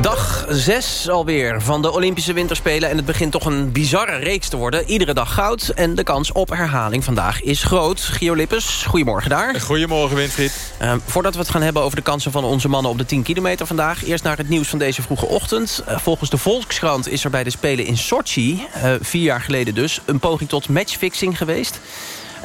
Dag 6 alweer van de Olympische Winterspelen. En het begint toch een bizarre reeks te worden. Iedere dag goud en de kans op herhaling vandaag is groot. Gio Lippes, goedemorgen daar. Goedemorgen Winfried. Uh, voordat we het gaan hebben over de kansen van onze mannen op de 10 kilometer vandaag... eerst naar het nieuws van deze vroege ochtend. Uh, volgens de Volkskrant is er bij de Spelen in Sochi, uh, vier jaar geleden dus... een poging tot matchfixing geweest.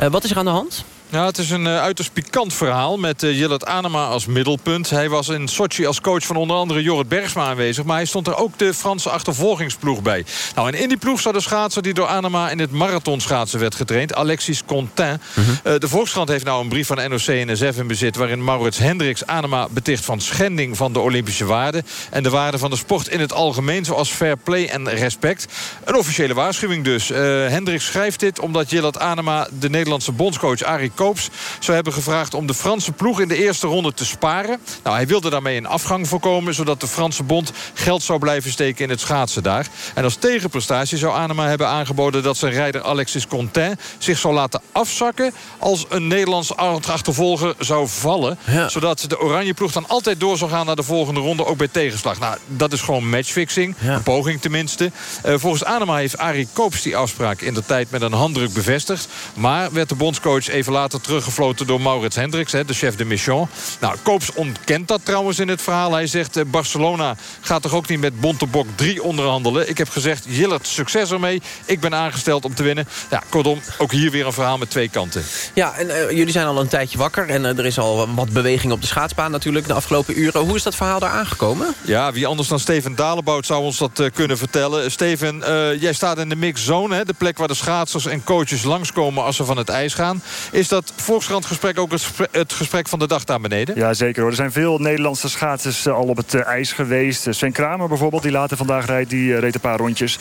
wat is er aan de hand? Ja, het is een uh, uiterst pikant verhaal met uh, Jillet Anema als middelpunt. Hij was in Sochi als coach van onder andere Jorrit Bergsma aanwezig... maar hij stond er ook de Franse achtervolgingsploeg bij. Nou, en in die ploeg zat de schaatser die door Anema in het marathonschaatsen werd getraind... Alexis Contain. Uh -huh. uh, de Volkskrant heeft nou een brief van NOC-NSF in bezit... waarin Maurits Hendricks Anema beticht van schending van de Olympische waarden... en de waarden van de sport in het algemeen, zoals fair play en respect. Een officiële waarschuwing dus. Hendricks schrijft dit omdat Jillet Anema de Nederlandse bondscoach Arie Koops... zou hebben gevraagd om de Franse ploeg in de eerste ronde te sparen. Nou, hij wilde daarmee een afgang voorkomen... zodat de Franse bond geld zou blijven steken in het schaatsen daar. En als tegenprestatie zou Anema hebben aangeboden... dat zijn rijder Alexis Contain zich zou laten afzakken... als een Nederlands achtervolger zou vallen. Ja. Zodat de oranje ploeg dan altijd door zou gaan naar de volgende ronde... ook bij tegenslag. Nou, dat is gewoon matchfixing. Ja. Een poging tenminste. Uh, volgens Anema heeft Arie Koops die afspraak in de tijd met een handdruk bevestigd. Maar werd de bondscoach even later teruggefloten door Maurits Hendricks, de chef de mission. Nou, Koops ontkent dat trouwens in het verhaal. Hij zegt, uh, Barcelona gaat toch ook niet met Bontebok 3 onderhandelen. Ik heb gezegd, Jillert, succes ermee. Ik ben aangesteld om te winnen. Ja, kortom, ook hier weer een verhaal met twee kanten. Ja, en uh, jullie zijn al een tijdje wakker. En uh, er is al wat beweging op de schaatsbaan natuurlijk de afgelopen uren. Hoe is dat verhaal daar aangekomen? Ja, wie anders dan Steven Dalebout zou ons dat uh, kunnen vertellen. Steven, jij staat in de mixzone, hè, de plek waar de schaatsers en coaches langskomen als ze van het ijs gaan. Is dat Volkskrant-gesprek ook het gesprek, van de dag daar beneden? Ja, zeker hoor. Er zijn veel Nederlandse schaatsers al op het ijs geweest. Sven Kramer bijvoorbeeld, die later vandaag rijdt, die reed een paar rondjes.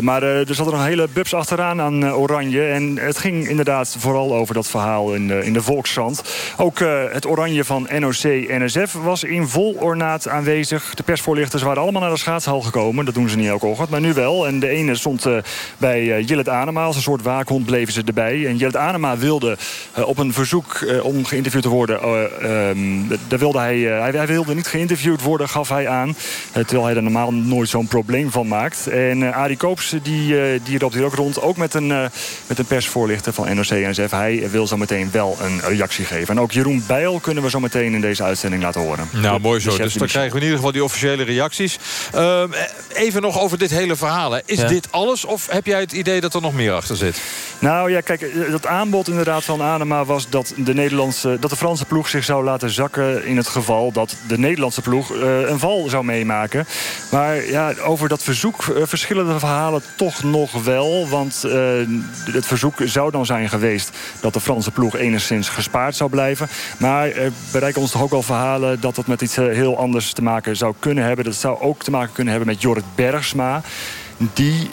maar er zat er een hele bubs achteraan aan oranje. En het ging inderdaad vooral over dat verhaal in in de Volkskrant. Ook uh, het oranje van NOC-NSF was in vol ornaat aanwezig. De persvoorlichters waren allemaal naar de schaatshal gekomen. Dat doen ze niet elke ochtend, maar nu wel. En de ene stond uh, bij uh, Jillet Anema. Als een soort waakhond bleven ze erbij. En Jillet Anema wilde op een verzoek om geïnterviewd te worden... Um, daar wilde hij, hij, hij, wilde niet geïnterviewd worden, gaf hij aan. terwijl hij er normaal nooit zo'n probleem van maakt. En Arie Koops, die, die loopt hier ook rond. Ook met een, met een persvoorlichter van NOC-NSF. Hij wil zo meteen wel een reactie geven. En ook Jeroen Bijl kunnen we zo meteen in deze uitzending laten horen. Nou, mooi zo. Dus dan krijgen we in ieder geval die officiële reacties. Uh, even nog over dit hele verhaal. Hè. Is ja. dit alles of heb jij het idee dat er nog meer achter zit? Nou ja, kijk, dat aanbod inderdaad van Anema was dat de, Nederlandse, dat de Franse ploeg zich zou laten zakken... in het geval dat de Nederlandse ploeg uh, een val zou meemaken. Maar ja, over dat verzoek uh, verschillen de verhalen toch nog wel. Want uh, het verzoek zou dan zijn geweest dat de Franse ploeg enigszins gespaard zou blijven. Maar er bereiken ons toch ook wel verhalen dat het met iets heel anders te maken zou kunnen hebben. Dat zou ook te maken kunnen hebben met Jorrit Bergsma die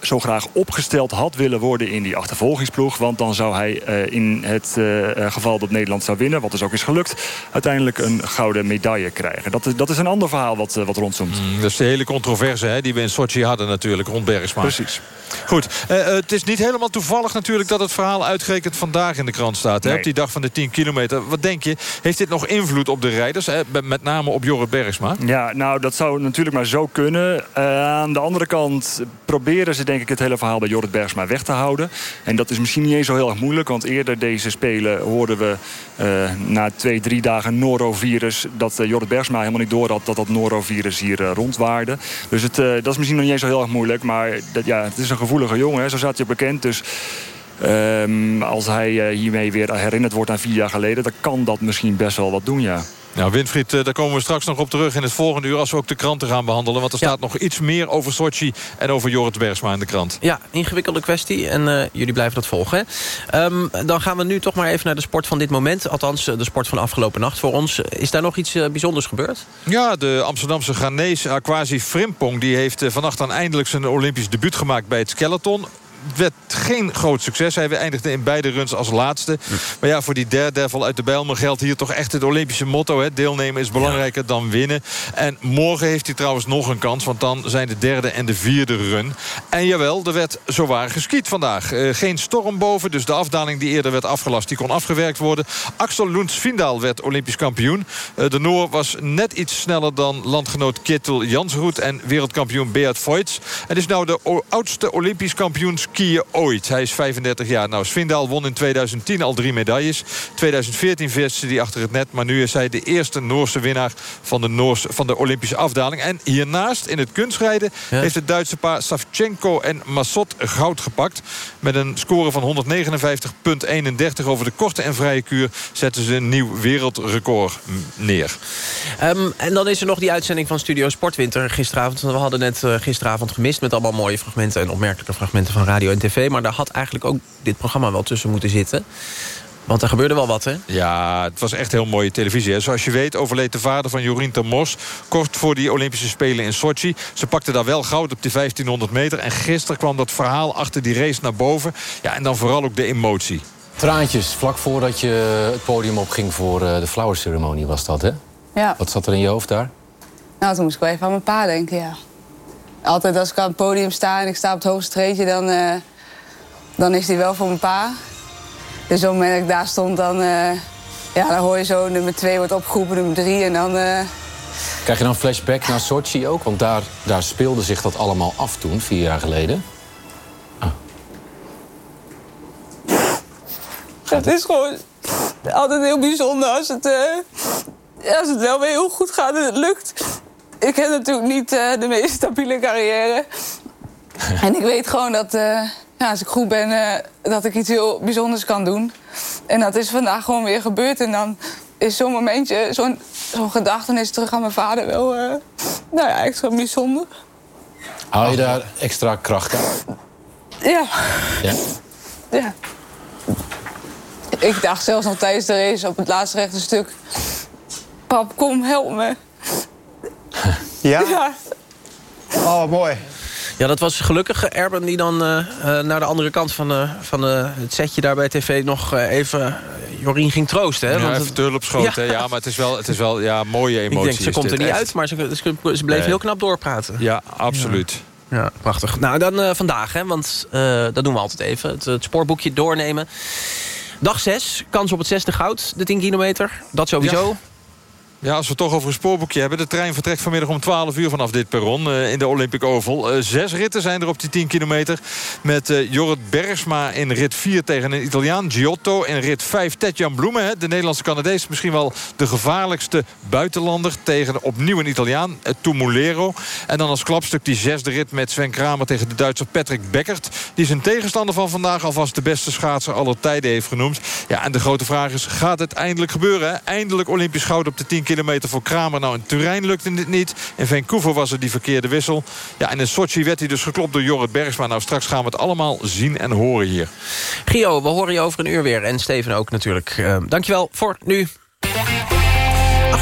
zo graag opgesteld had willen worden in die achtervolgingsploeg. Want dan zou hij uh, in het uh, geval dat Nederland zou winnen... wat dus ook is gelukt, uiteindelijk een gouden medaille krijgen. Dat is, dat is een ander verhaal wat, wat rondzomt. Mm, dat is de hele controverse hè, die we in Sochi hadden natuurlijk, rond Bergsma. Precies. Goed, het is niet helemaal toevallig natuurlijk... dat het verhaal uitgerekend vandaag in de krant staat. Hè, nee. Op die dag van de 10 kilometer. Wat denk je, heeft dit nog invloed op de rijders? Hè, met name op Jorrit Bergsma? Ja, nou, dat zou natuurlijk maar zo kunnen. aan de andere kant proberen ze denk ik het hele verhaal bij Jorrit Bergsma weg te houden. En dat is misschien niet eens zo heel erg moeilijk. Want eerder deze spelen hoorden we uh, na twee, drie dagen norovirus... dat uh, Jorrit Bergsma helemaal niet door had dat dat norovirus hier uh, rondwaarde. Dus het, dat is misschien nog niet eens zo heel erg moeilijk. Maar dat, ja, het is een gevoelige jongen, hè. zo staat hij bekend. Dus um, als hij hiermee weer herinnerd wordt aan vier jaar geleden... dan kan dat misschien best wel wat doen, ja. Nou, Winfried, daar komen we straks nog op terug in het volgende uur... als we ook de kranten gaan behandelen. Want er staat nog iets meer over Sochi en over Jorrit Bergsma in de krant. Ja, ingewikkelde kwestie. En uh, jullie blijven dat volgen. Um, dan gaan we nu toch maar even naar de sport van dit moment. Althans, de sport van afgelopen nacht voor ons. Is daar nog iets uh, bijzonders gebeurd? Ja, de Amsterdamse Ghanese Aquasi Frimpong... die heeft uh, vannacht dan eindelijk zijn Olympisch debuut gemaakt bij het skeleton werd geen groot succes. Hij eindigde in beide runs als laatste. Maar ja, voor die Daredevil uit de Bijlmer geldt hier toch echt het Olympische motto. Hè? Deelnemen is belangrijker ja. dan winnen. En morgen heeft hij trouwens nog een kans. Want dan zijn de derde en de vierde run. En jawel, er werd zowaar geskiet vandaag. Uh, geen storm boven, dus de afdaling die eerder werd afgelast... die kon afgewerkt worden. Axel Lunds Vindal werd Olympisch kampioen. Uh, de Noor was net iets sneller dan landgenoot Kittel Jansroet... en wereldkampioen Beat Voits. En is nou de oudste Olympisch kampioen skiën ooit. Hij is 35 jaar. Nou, Svindal won in 2010 al drie medailles. 2014 viste hij achter het net. Maar nu is hij de eerste Noorse winnaar van de, Noorse, van de Olympische afdaling. En hiernaast in het kunstrijden heeft het Duitse paar Savchenko en Massot goud gepakt. Met een score van 159,31 over de korte en vrije kuur... zetten ze een nieuw wereldrecord neer. Um, en dan is er nog die uitzending van Studio Sportwinter gisteravond. We hadden net uh, gisteravond gemist met allemaal mooie fragmenten... en opmerkelijke fragmenten van radio en tv. Maar daar had eigenlijk ook dit programma wel tussen moeten zitten. Want er gebeurde wel wat, hè? Ja, het was echt heel mooie televisie. Hè. Zoals je weet overleed de vader van Jorien Mos... kort voor die Olympische Spelen in Sochi. Ze pakte daar wel goud op die 1500 meter. En gisteren kwam dat verhaal achter die race naar boven. Ja, en dan vooral ook de emotie. Traantjes, vlak voordat je het podium opging voor uh, de flower was dat, hè? Ja. Wat zat er in je hoofd daar? Nou, toen moest ik wel even aan mijn pa denken, ja. Altijd als ik aan het podium sta en ik sta op het hoogste treedje... dan, uh, dan is die wel voor mijn pa. Dus op het moment dat ik daar stond, dan, uh, ja, dan hoor je zo... nummer twee wordt opgeroepen, nummer drie en dan... Uh... Krijg je dan flashback naar Sochi ook? Want daar, daar speelde zich dat allemaal af toen, vier jaar geleden. Ah. Het is gewoon altijd heel bijzonder als het, als het wel weer heel goed gaat en het lukt. Ik heb natuurlijk niet uh, de meest stabiele carrière. [laughs] en ik weet gewoon dat uh, ja, als ik goed ben, dat ik iets heel bijzonders kan doen. En dat is vandaag gewoon weer gebeurd. En dan is zo'n momentje, zo'n zo'n gedachtenis terug aan mijn vader wel nou ja, extra bijzonder. Haal je daar extra kracht uit? Ja. Ja? Ja. Ik dacht zelfs nog tijdens de race op het laatste rechte stuk... Pap, kom, help me. Ja? Ja. Oh, mooi. Ja, dat was gelukkig Erben die dan uh, uh, naar de andere kant van, uh, van het setje daar bij tv... nog even Jorien ging troosten. Hè? Ja, Want even schoten. Ja. ja, maar het is wel, het is wel ja, mooie emotie. Ik denk, ze komt er niet echt. uit, maar ze, ze, ze bleef Nee. heel knap doorpraten. Ja, absoluut. Ja, ja prachtig. Nou, dan uh, vandaag, hè, want uh, dat doen we altijd even. Het, het spoorboekje doornemen. Dag 6, kans op het zesde goud, de 10 kilometer. Dat sowieso. Ja. Ja, als we toch over een spoorboekje hebben. De trein vertrekt vanmiddag om 12 uur vanaf dit perron uh, in de Olympic Oval. Uh, zes ritten zijn er op die 10 kilometer. Met uh, Jorrit Bergsma in rit 4 tegen een Italiaan. Giotto in rit 5 Tetjan Bloemen. Hè, de Nederlandse Canadees misschien wel de gevaarlijkste buitenlander. Tegen opnieuw een Italiaan, Tumulero. En dan als klapstuk die zesde rit met Sven Kramer tegen de Duitser Patrick Beckert. Die zijn tegenstander van vandaag alvast de beste schaatser aller tijden heeft genoemd. Ja, en de grote vraag is, gaat het eindelijk gebeuren? Eindelijk Olympisch goud op de 10 kilometer voor Kramer. Nou, in Turijn lukte dit niet. In Vancouver was er die verkeerde wissel. Ja, en in Sochi werd hij dus geklopt door Jorrit Bergsma. Nou, straks gaan we het allemaal zien en horen hier. Gio, we horen je over een uur weer. En Steven ook natuurlijk. Uh, dankjewel voor nu.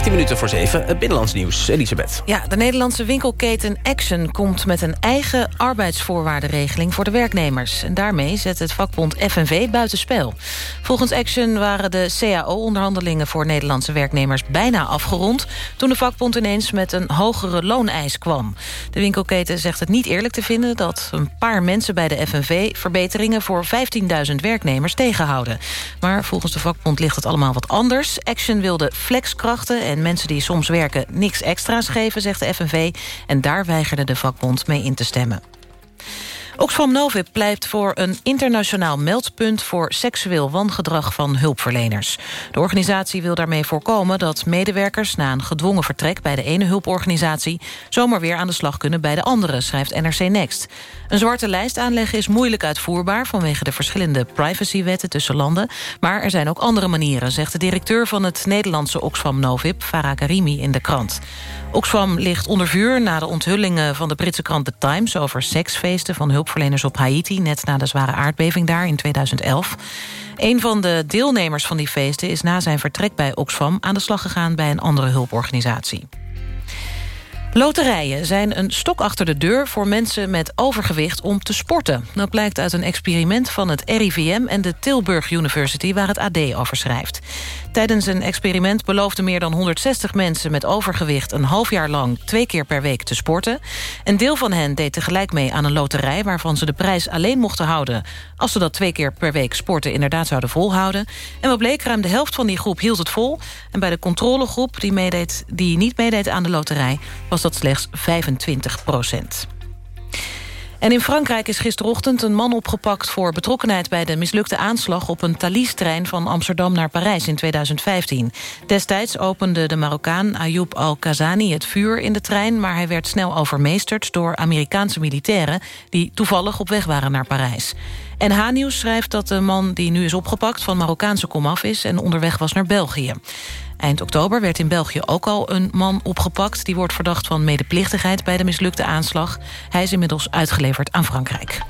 18 minuten voor 7, het Binnenlands Nieuws. Elisabeth. Ja, de Nederlandse winkelketen Action komt met een eigen arbeidsvoorwaardenregeling voor de werknemers. En daarmee zet het vakbond FNV buitenspel. Volgens Action waren de CAO-onderhandelingen voor Nederlandse werknemers bijna afgerond... toen de vakbond ineens met een hogere looneis kwam. De winkelketen zegt het niet eerlijk te vinden dat een paar mensen bij de FNV... verbeteringen voor 15.000 werknemers tegenhouden. Maar volgens de vakbond ligt het allemaal wat anders. Action wilde flexkrachten en mensen die soms werken niks extra's geven, zegt de FNV. En daar weigerde de vakbond mee in te stemmen. Oxfam Novib pleit voor een internationaal meldpunt... voor seksueel wangedrag van hulpverleners. De organisatie wil daarmee voorkomen dat medewerkers... na een gedwongen vertrek bij de ene hulporganisatie... zomaar weer aan de slag kunnen bij de andere, schrijft NRC Next. Een zwarte lijst aanleggen is moeilijk uitvoerbaar... vanwege de verschillende privacywetten tussen landen. Maar er zijn ook andere manieren, zegt de directeur... van het Nederlandse Oxfam Novib, Farah Karimi, in de krant. Oxfam ligt onder vuur na de onthullingen van de Britse krant The Times... over seksfeesten van hulpverleners op Haiti... net na de zware aardbeving daar in 2011. Een van de deelnemers van die feesten is na zijn vertrek bij Oxfam... aan de slag gegaan bij een andere hulporganisatie. Loterijen zijn een stok achter de deur voor mensen met overgewicht om te sporten. Dat blijkt uit een experiment van het RIVM en de Tilburg University waar het AD over schrijft. Tijdens een experiment beloofden meer dan 160 mensen met overgewicht een half jaar lang twee keer per week te sporten. Een deel van hen deed tegelijk mee aan een loterij waarvan ze de prijs alleen mochten houden als ze dat twee keer per week sporten inderdaad zouden volhouden. En wat bleek, ruim de helft van die groep hield het vol. En bij de controlegroep die, meedeed, die niet meedeed aan de loterij was dat slechts 25 procent. En in Frankrijk is gisterochtend een man opgepakt... voor betrokkenheid bij de mislukte aanslag op een Thalys-trein... van Amsterdam naar Parijs in 2015. Destijds opende de Marokkaan Ayoub Al-Kazani het vuur in de trein... maar hij werd snel overmeesterd door Amerikaanse militairen... die toevallig op weg waren naar Parijs. NH-nieuws schrijft dat de man die nu is opgepakt... van Marokkaanse komaf is en onderweg was naar België. Eind oktober werd in België ook al een man opgepakt. Die wordt verdacht van medeplichtigheid bij de mislukte aanslag. Hij is inmiddels uitgeleverd aan Frankrijk.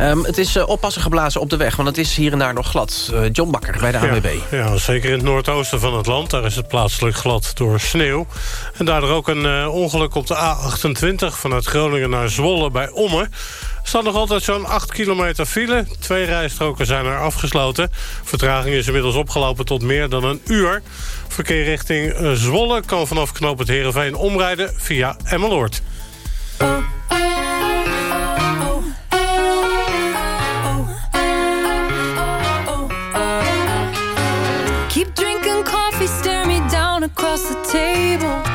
Um, het is uh, oppassen geblazen op de weg, want het is hier en daar nog glad. Uh, John Bakker bij de ANWB. Ja, ja, zeker in het noordoosten van het land. Daar is het plaatselijk glad door sneeuw. En daardoor ook een uh, ongeluk op de A28 vanuit Groningen naar Zwolle bij Ommen. Er staat nog altijd zo'n 8 kilometer file. Twee rijstroken zijn er afgesloten. Vertraging is inmiddels opgelopen tot meer dan een uur. Verkeer richting Zwolle kan vanaf knoop het Heerenveen omrijden via Emmeloord. Keep drinking coffee, stare me down across the table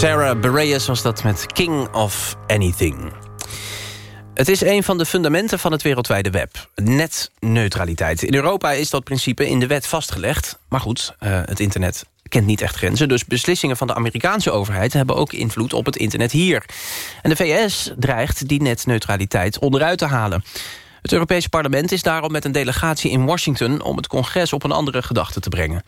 Sarah Bareilles was dat met King of Anything. Het is een van de fundamenten van het wereldwijde web. Netneutraliteit. In Europa is dat principe in de wet vastgelegd. Maar goed, uh, het internet kent niet echt grenzen. Dus beslissingen van de Amerikaanse overheid... hebben ook invloed op het internet hier. En de VS dreigt die netneutraliteit onderuit te halen. Het Europese parlement is daarom met een delegatie in Washington... om het congres op een andere gedachte te brengen.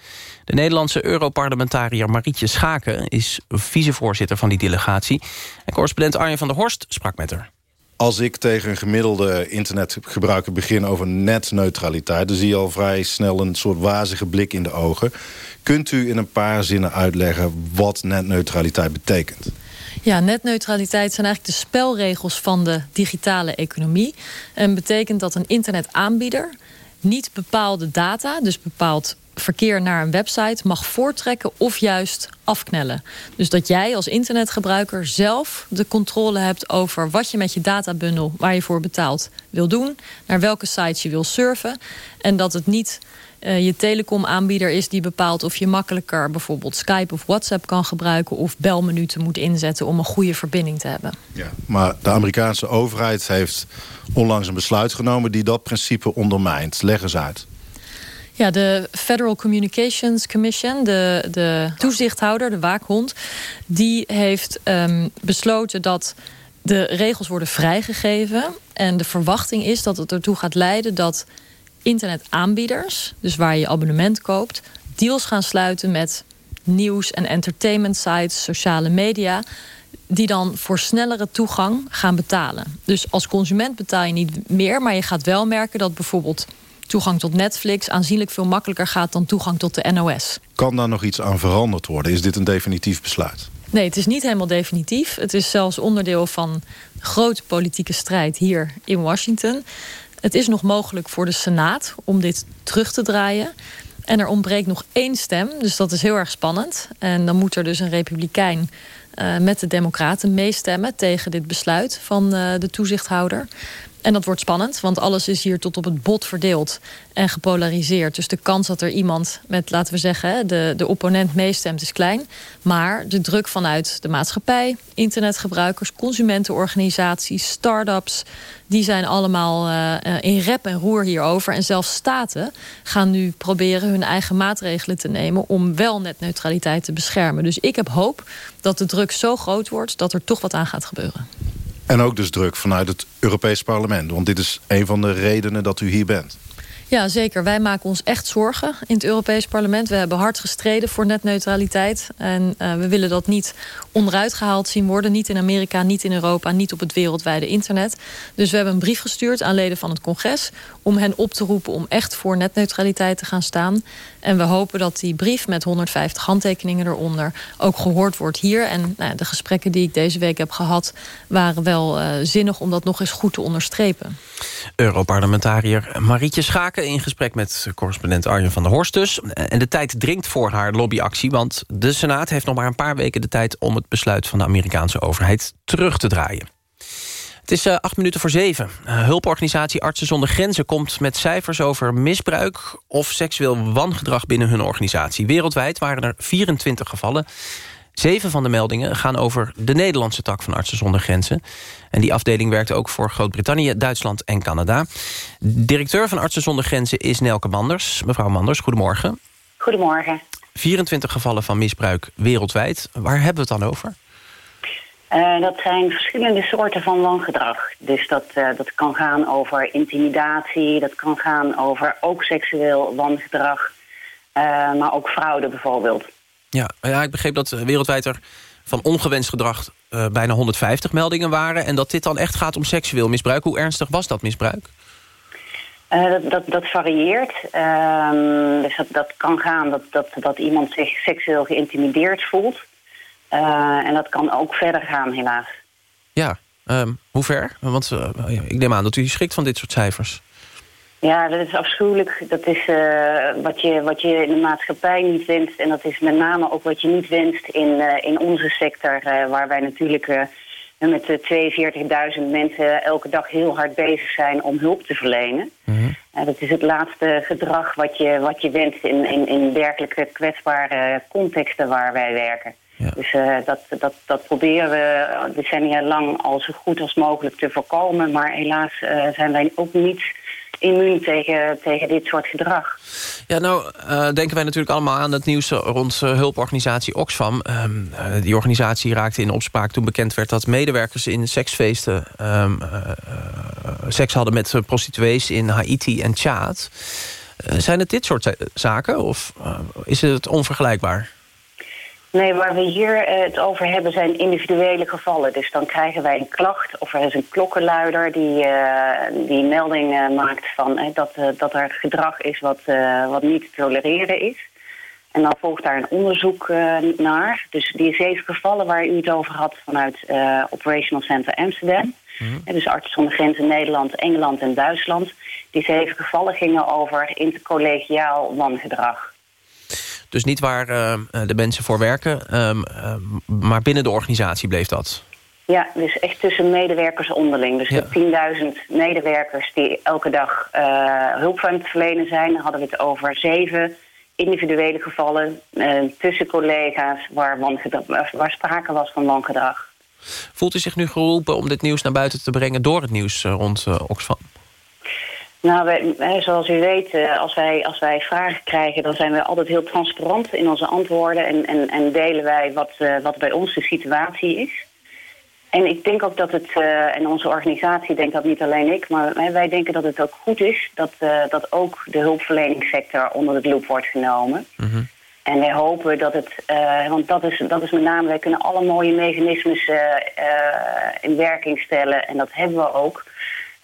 De Nederlandse Europarlementariër Marietje Schaken... is vicevoorzitter van die delegatie. En correspondent Arjen van der Horst sprak met haar. als ik tegen een gemiddelde internetgebruiker begin over netneutraliteit... dan zie je al vrij snel een soort wazige blik in de ogen. Kunt u in een paar zinnen uitleggen wat netneutraliteit betekent? Ja, netneutraliteit zijn eigenlijk de spelregels van de digitale economie. En betekent dat een internetaanbieder niet bepaalde data, dus bepaald verkeer naar een website mag voortrekken of juist afknellen. Dus dat jij als internetgebruiker zelf de controle hebt over wat je met je databundel waar je voor betaalt wil doen, naar welke sites je wil surfen en dat het niet uh, je telecomaanbieder is die bepaalt of je makkelijker bijvoorbeeld Skype of WhatsApp kan gebruiken of belminuten moet inzetten om een goede verbinding te hebben. Ja, maar de Amerikaanse overheid heeft onlangs een besluit genomen die dat principe ondermijnt. Leg eens uit. Ja, de Federal Communications Commission, de, de toezichthouder, de waakhond, die heeft um, besloten dat de regels worden vrijgegeven. En de verwachting is dat het ertoe gaat leiden dat internetaanbieders, dus waar je abonnement koopt, deals gaan sluiten met nieuws- en entertainment sites, sociale media, die dan voor snellere toegang gaan betalen. Dus als consument betaal je niet meer, maar je gaat wel merken dat bijvoorbeeld toegang tot Netflix aanzienlijk veel makkelijker gaat dan toegang tot de NOS. Kan daar nog iets aan veranderd worden? Is dit een definitief besluit? Nee, het is niet helemaal definitief. Het is zelfs onderdeel van grote politieke strijd hier in Washington. Het is nog mogelijk voor de Senaat om dit terug te draaien. En er ontbreekt nog één stem, dus dat is heel erg spannend. En dan moet er dus een republikein uh, met de democraten meestemmen... tegen dit besluit van uh, de toezichthouder. En dat wordt spannend, want alles is hier tot op het bot verdeeld en gepolariseerd. Dus de kans dat er iemand met, laten we zeggen, de, de opponent meestemt is klein. Maar de druk vanuit de maatschappij, internetgebruikers, consumentenorganisaties, start-ups... die zijn allemaal uh, in rep en roer hierover. En zelfs staten gaan nu proberen hun eigen maatregelen te nemen... om wel netneutraliteit te beschermen. Dus ik heb hoop dat de druk zo groot wordt dat er toch wat aan gaat gebeuren. En ook dus druk vanuit het Europees Parlement. Want dit is een van de redenen dat u hier bent. Ja, zeker. Wij maken ons echt zorgen in het Europees Parlement. We hebben hard gestreden voor netneutraliteit. En uh, we willen dat niet onderuit gehaald zien worden. Niet in Amerika, niet in Europa, niet op het wereldwijde internet. Dus we hebben een brief gestuurd aan leden van het congres... om hen op te roepen om echt voor netneutraliteit te gaan staan. En we hopen dat die brief met 150 handtekeningen eronder... ook gehoord wordt hier. En nou, de gesprekken die ik deze week heb gehad... waren wel uh, zinnig om dat nog eens goed te onderstrepen. Europarlementariër Marietje Schaken in gesprek met correspondent Arjen van der Horst dus. En de tijd dringt voor haar lobbyactie... want de Senaat heeft nog maar een paar weken de tijd... om het besluit van de Amerikaanse overheid terug te draaien. Het is uh, acht minuten voor zeven. Uh, hulporganisatie Artsen zonder Grenzen komt met cijfers over misbruik... of seksueel wangedrag binnen hun organisatie. Wereldwijd waren er 24 gevallen. Zeven van de meldingen gaan over de Nederlandse tak van Artsen zonder Grenzen. En die afdeling werkte ook voor Groot-Brittannië, Duitsland en Canada. Directeur van Artsen zonder Grenzen is Nelke Manders. Mevrouw Manders, goedemorgen. Goedemorgen. 24 gevallen van misbruik wereldwijd. Waar hebben we het dan over? Uh, dat zijn verschillende soorten van wangedrag. Dus dat, uh, dat kan gaan over intimidatie, dat kan gaan over ook seksueel wangedrag... Uh, maar ook fraude bijvoorbeeld. Ja, ja, ik begreep dat wereldwijd er van ongewenst gedrag bijna 150 meldingen waren... en dat dit dan echt gaat om seksueel misbruik. Hoe ernstig was dat misbruik? Uh, dat, dat, dat, varieert. Uh, dus dat, dat kan gaan dat, dat, dat iemand zich seksueel geïntimideerd voelt. Uh, en dat kan ook verder gaan, helaas. Ja, um, hoe ver? Want ik neem aan dat u schrikt van dit soort cijfers. Ja, dat is afschuwelijk. Dat is uh, wat, je, wat je in de maatschappij niet wenst. En dat is met name ook wat je niet wenst in, in onze sector... Waar wij natuurlijk met 42.000 mensen elke dag heel hard bezig zijn om hulp te verlenen. Mm -hmm. dat is het laatste gedrag wat je, wat je wenst in, in, in dergelijke kwetsbare contexten waar wij werken. Ja. Dus dat, dat, dat proberen we decennia lang al zo goed als mogelijk te voorkomen. Maar helaas zijn wij ook niet immuun tegen, tegen dit soort gedrag. Ja, nou uh, denken wij natuurlijk allemaal aan het nieuws rond hulporganisatie Oxfam. Um, uh, die organisatie raakte in opspraak toen bekend werd dat medewerkers in seksfeesten um, seks hadden met prostituees in Haiti en Tjaad. zijn het dit soort zaken of is het onvergelijkbaar? Nee, waar we hier eh, het over hebben zijn individuele gevallen. Dus dan krijgen wij een klacht of er is een klokkenluider die, eh, die melding eh, maakt van eh, dat, dat er gedrag is wat, wat niet te tolereren is. En dan volgt daar een onderzoek naar. Dus die zeven gevallen waar u het over had vanuit Operational Center Amsterdam. Eh, Dus artsen zonder grenzen Nederland, Engeland en Duitsland. Die zeven gevallen gingen over intercollegiaal wangedrag. Dus niet waar eh, de mensen voor werken, ehm, ehm, maar binnen de organisatie bleef dat. Ja, dus echt tussen medewerkers onderling. Dus de 10.000 medewerkers die elke dag eh, hulp aan het verlenen zijn... hadden we het over zeven individuele gevallen eh, tussen collega's... Waar, eh, waar sprake was van wangedrag. Voelt u zich nu geroepen om dit nieuws naar buiten te brengen... door het nieuws eh, rond eh, Oxfam? Nou, wij, zoals u weet, eh, als wij, als wij vragen krijgen... dan zijn we altijd heel transparant in onze antwoorden... en, en, en delen wij wat, eh, wat bij ons de situatie is... En ik denk ook dat het, eh, en onze organisatie denkt dat niet alleen ik, maar wij denken dat het ook goed is dat, dat ook de hulpverleningssector onder de loep wordt genomen. En wij hopen dat het, want dat is, dat is met name, wij kunnen alle mooie mechanismes in werking stellen en dat hebben we ook.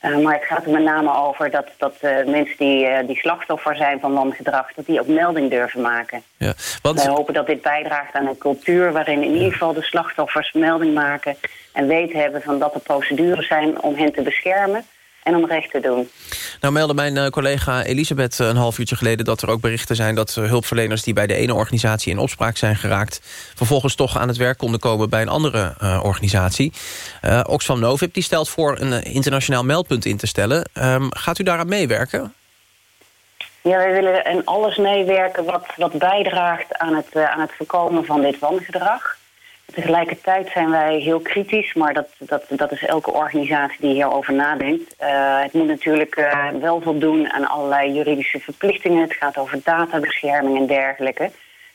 Eh, maar het gaat er met name over dat, dat eh, mensen die, eh, die slachtoffer zijn van wangedrag, dat die ook melding durven maken. Ja, want... Wij hopen dat dit bijdraagt aan een cultuur waarin in ieder geval de slachtoffers melding maken en weten hebben van dat er procedures zijn om hen te beschermen en om recht te doen. Nou meldde mijn eh, collega Elisabeth een half uurtje geleden... dat er ook berichten zijn dat eh, hulpverleners die bij de ene organisatie in opspraak zijn geraakt... vervolgens toch aan het werk konden komen bij een andere eh, organisatie. Eh, Oxfam Novib die stelt voor een internationaal meldpunt in te stellen. Ehm, gaat u daaraan meewerken? Ja, wij willen en alles meewerken wat, wat bijdraagt aan het, aan het voorkomen van dit wangedrag. Tegelijkertijd zijn wij heel kritisch, maar dat, dat, dat is elke organisatie die hierover nadenkt. Eh, het moet natuurlijk eh, wel voldoen aan allerlei juridische verplichtingen. Het gaat over databescherming en dergelijke.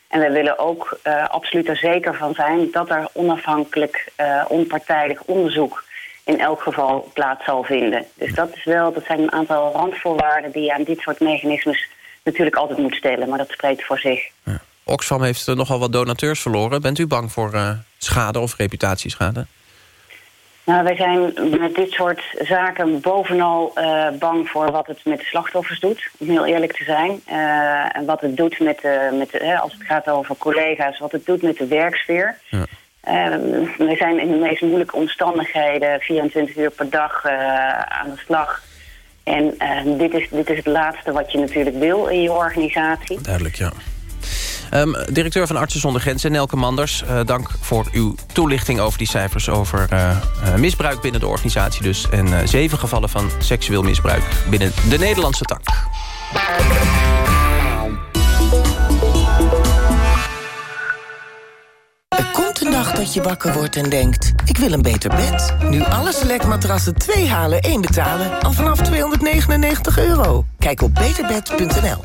En wij willen ook eh, absoluut er zeker van zijn dat er onafhankelijk, onpartijdig onderzoek in elk geval plaats zal vinden. Dus dat, is wel, dat zijn een aantal randvoorwaarden die je aan dit soort mechanismes natuurlijk altijd moet stellen. Maar dat spreekt voor zich. Oxfam heeft eh, nogal wat donateurs verloren. Bent u bang voor eh, schade of reputatieschade? Nou, wij zijn met dit soort zaken bovenal eh, bang voor wat het met de slachtoffers doet, om heel eerlijk te zijn. En wat het doet met, de, met de, hè, als het gaat over collega's, wat het doet met de werksfeer. Eh, we zijn in de meest moeilijke omstandigheden 24 uur per dag aan de slag. En eh, dit, is, dit is het laatste wat je natuurlijk wil in je organisatie. Duidelijk, ja. Ehm, directeur van Artsen zonder Grenzen, Nelke Manders. eh, dank voor uw toelichting over die cijfers... over eh, eh, misbruik binnen de organisatie dus. En zeven gevallen van seksueel misbruik binnen de Nederlandse tak. Er komt een dag dat je wakker wordt en denkt... ik wil een beter bed. Nu alle selectmatrassen 2 halen, 1 betalen... al vanaf 299 euro. Kijk op beterbed.nl.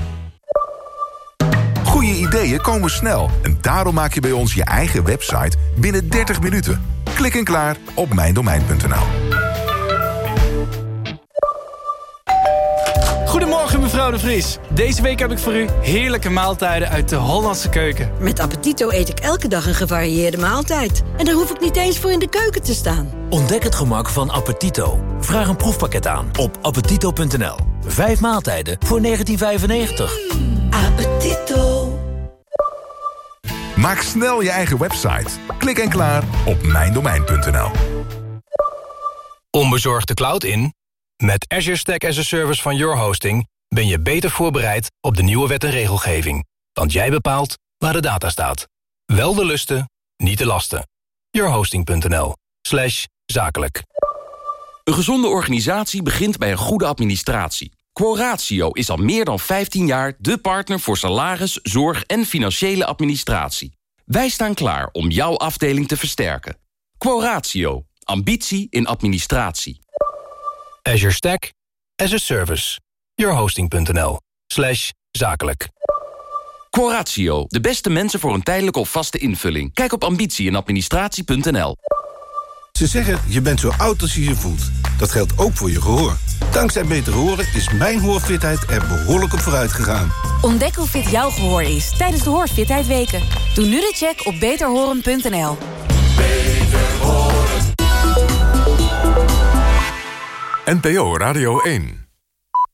Goede ideeën komen snel en daarom maak je bij ons je eigen website binnen 30 minuten. Klik en klaar op mijndomein.nl. Goedemorgen mevrouw de Vries. Deze week heb ik voor u heerlijke maaltijden uit de Hollandse keuken. Met Appetito eet ik elke dag een gevarieerde maaltijd. En daar hoef ik niet eens voor in de keuken te staan. Ontdek het gemak van Appetito. Vraag een proefpakket aan op appetito.nl. Vijf maaltijden voor 1995. Appetito. Maak snel je eigen website. Klik en klaar op mijndomein.nl. Onbezorgd de cloud in? Met Azure Stack as a Service van Your Hosting ben je beter voorbereid op de nieuwe wet en regelgeving. Want jij bepaalt waar de data staat. Wel de lusten, niet de lasten. Yourhosting.nl slash zakelijk. Een gezonde organisatie begint bij een goede administratie. Quoratio is al meer dan 15 jaar de partner voor salaris, zorg en financiële administratie. Wij staan klaar om jouw afdeling te versterken. Quoratio. Ambitie in administratie. Azure Stack as a Service. Yourhosting.nl slash zakelijk. Coratio, de beste mensen voor een tijdelijke of vaste invulling. Kijk op ambitie in administratie.nl. Ze zeggen, je bent zo oud als je je voelt. Dat geldt ook voor je gehoor. Dankzij Beter Horen is mijn hoorfitheid er behoorlijk op vooruit gegaan. Ontdek hoe fit jouw gehoor is tijdens de Hoorfitheid Weken. Doe nu de check op beterhoren.nl. NPO Radio 1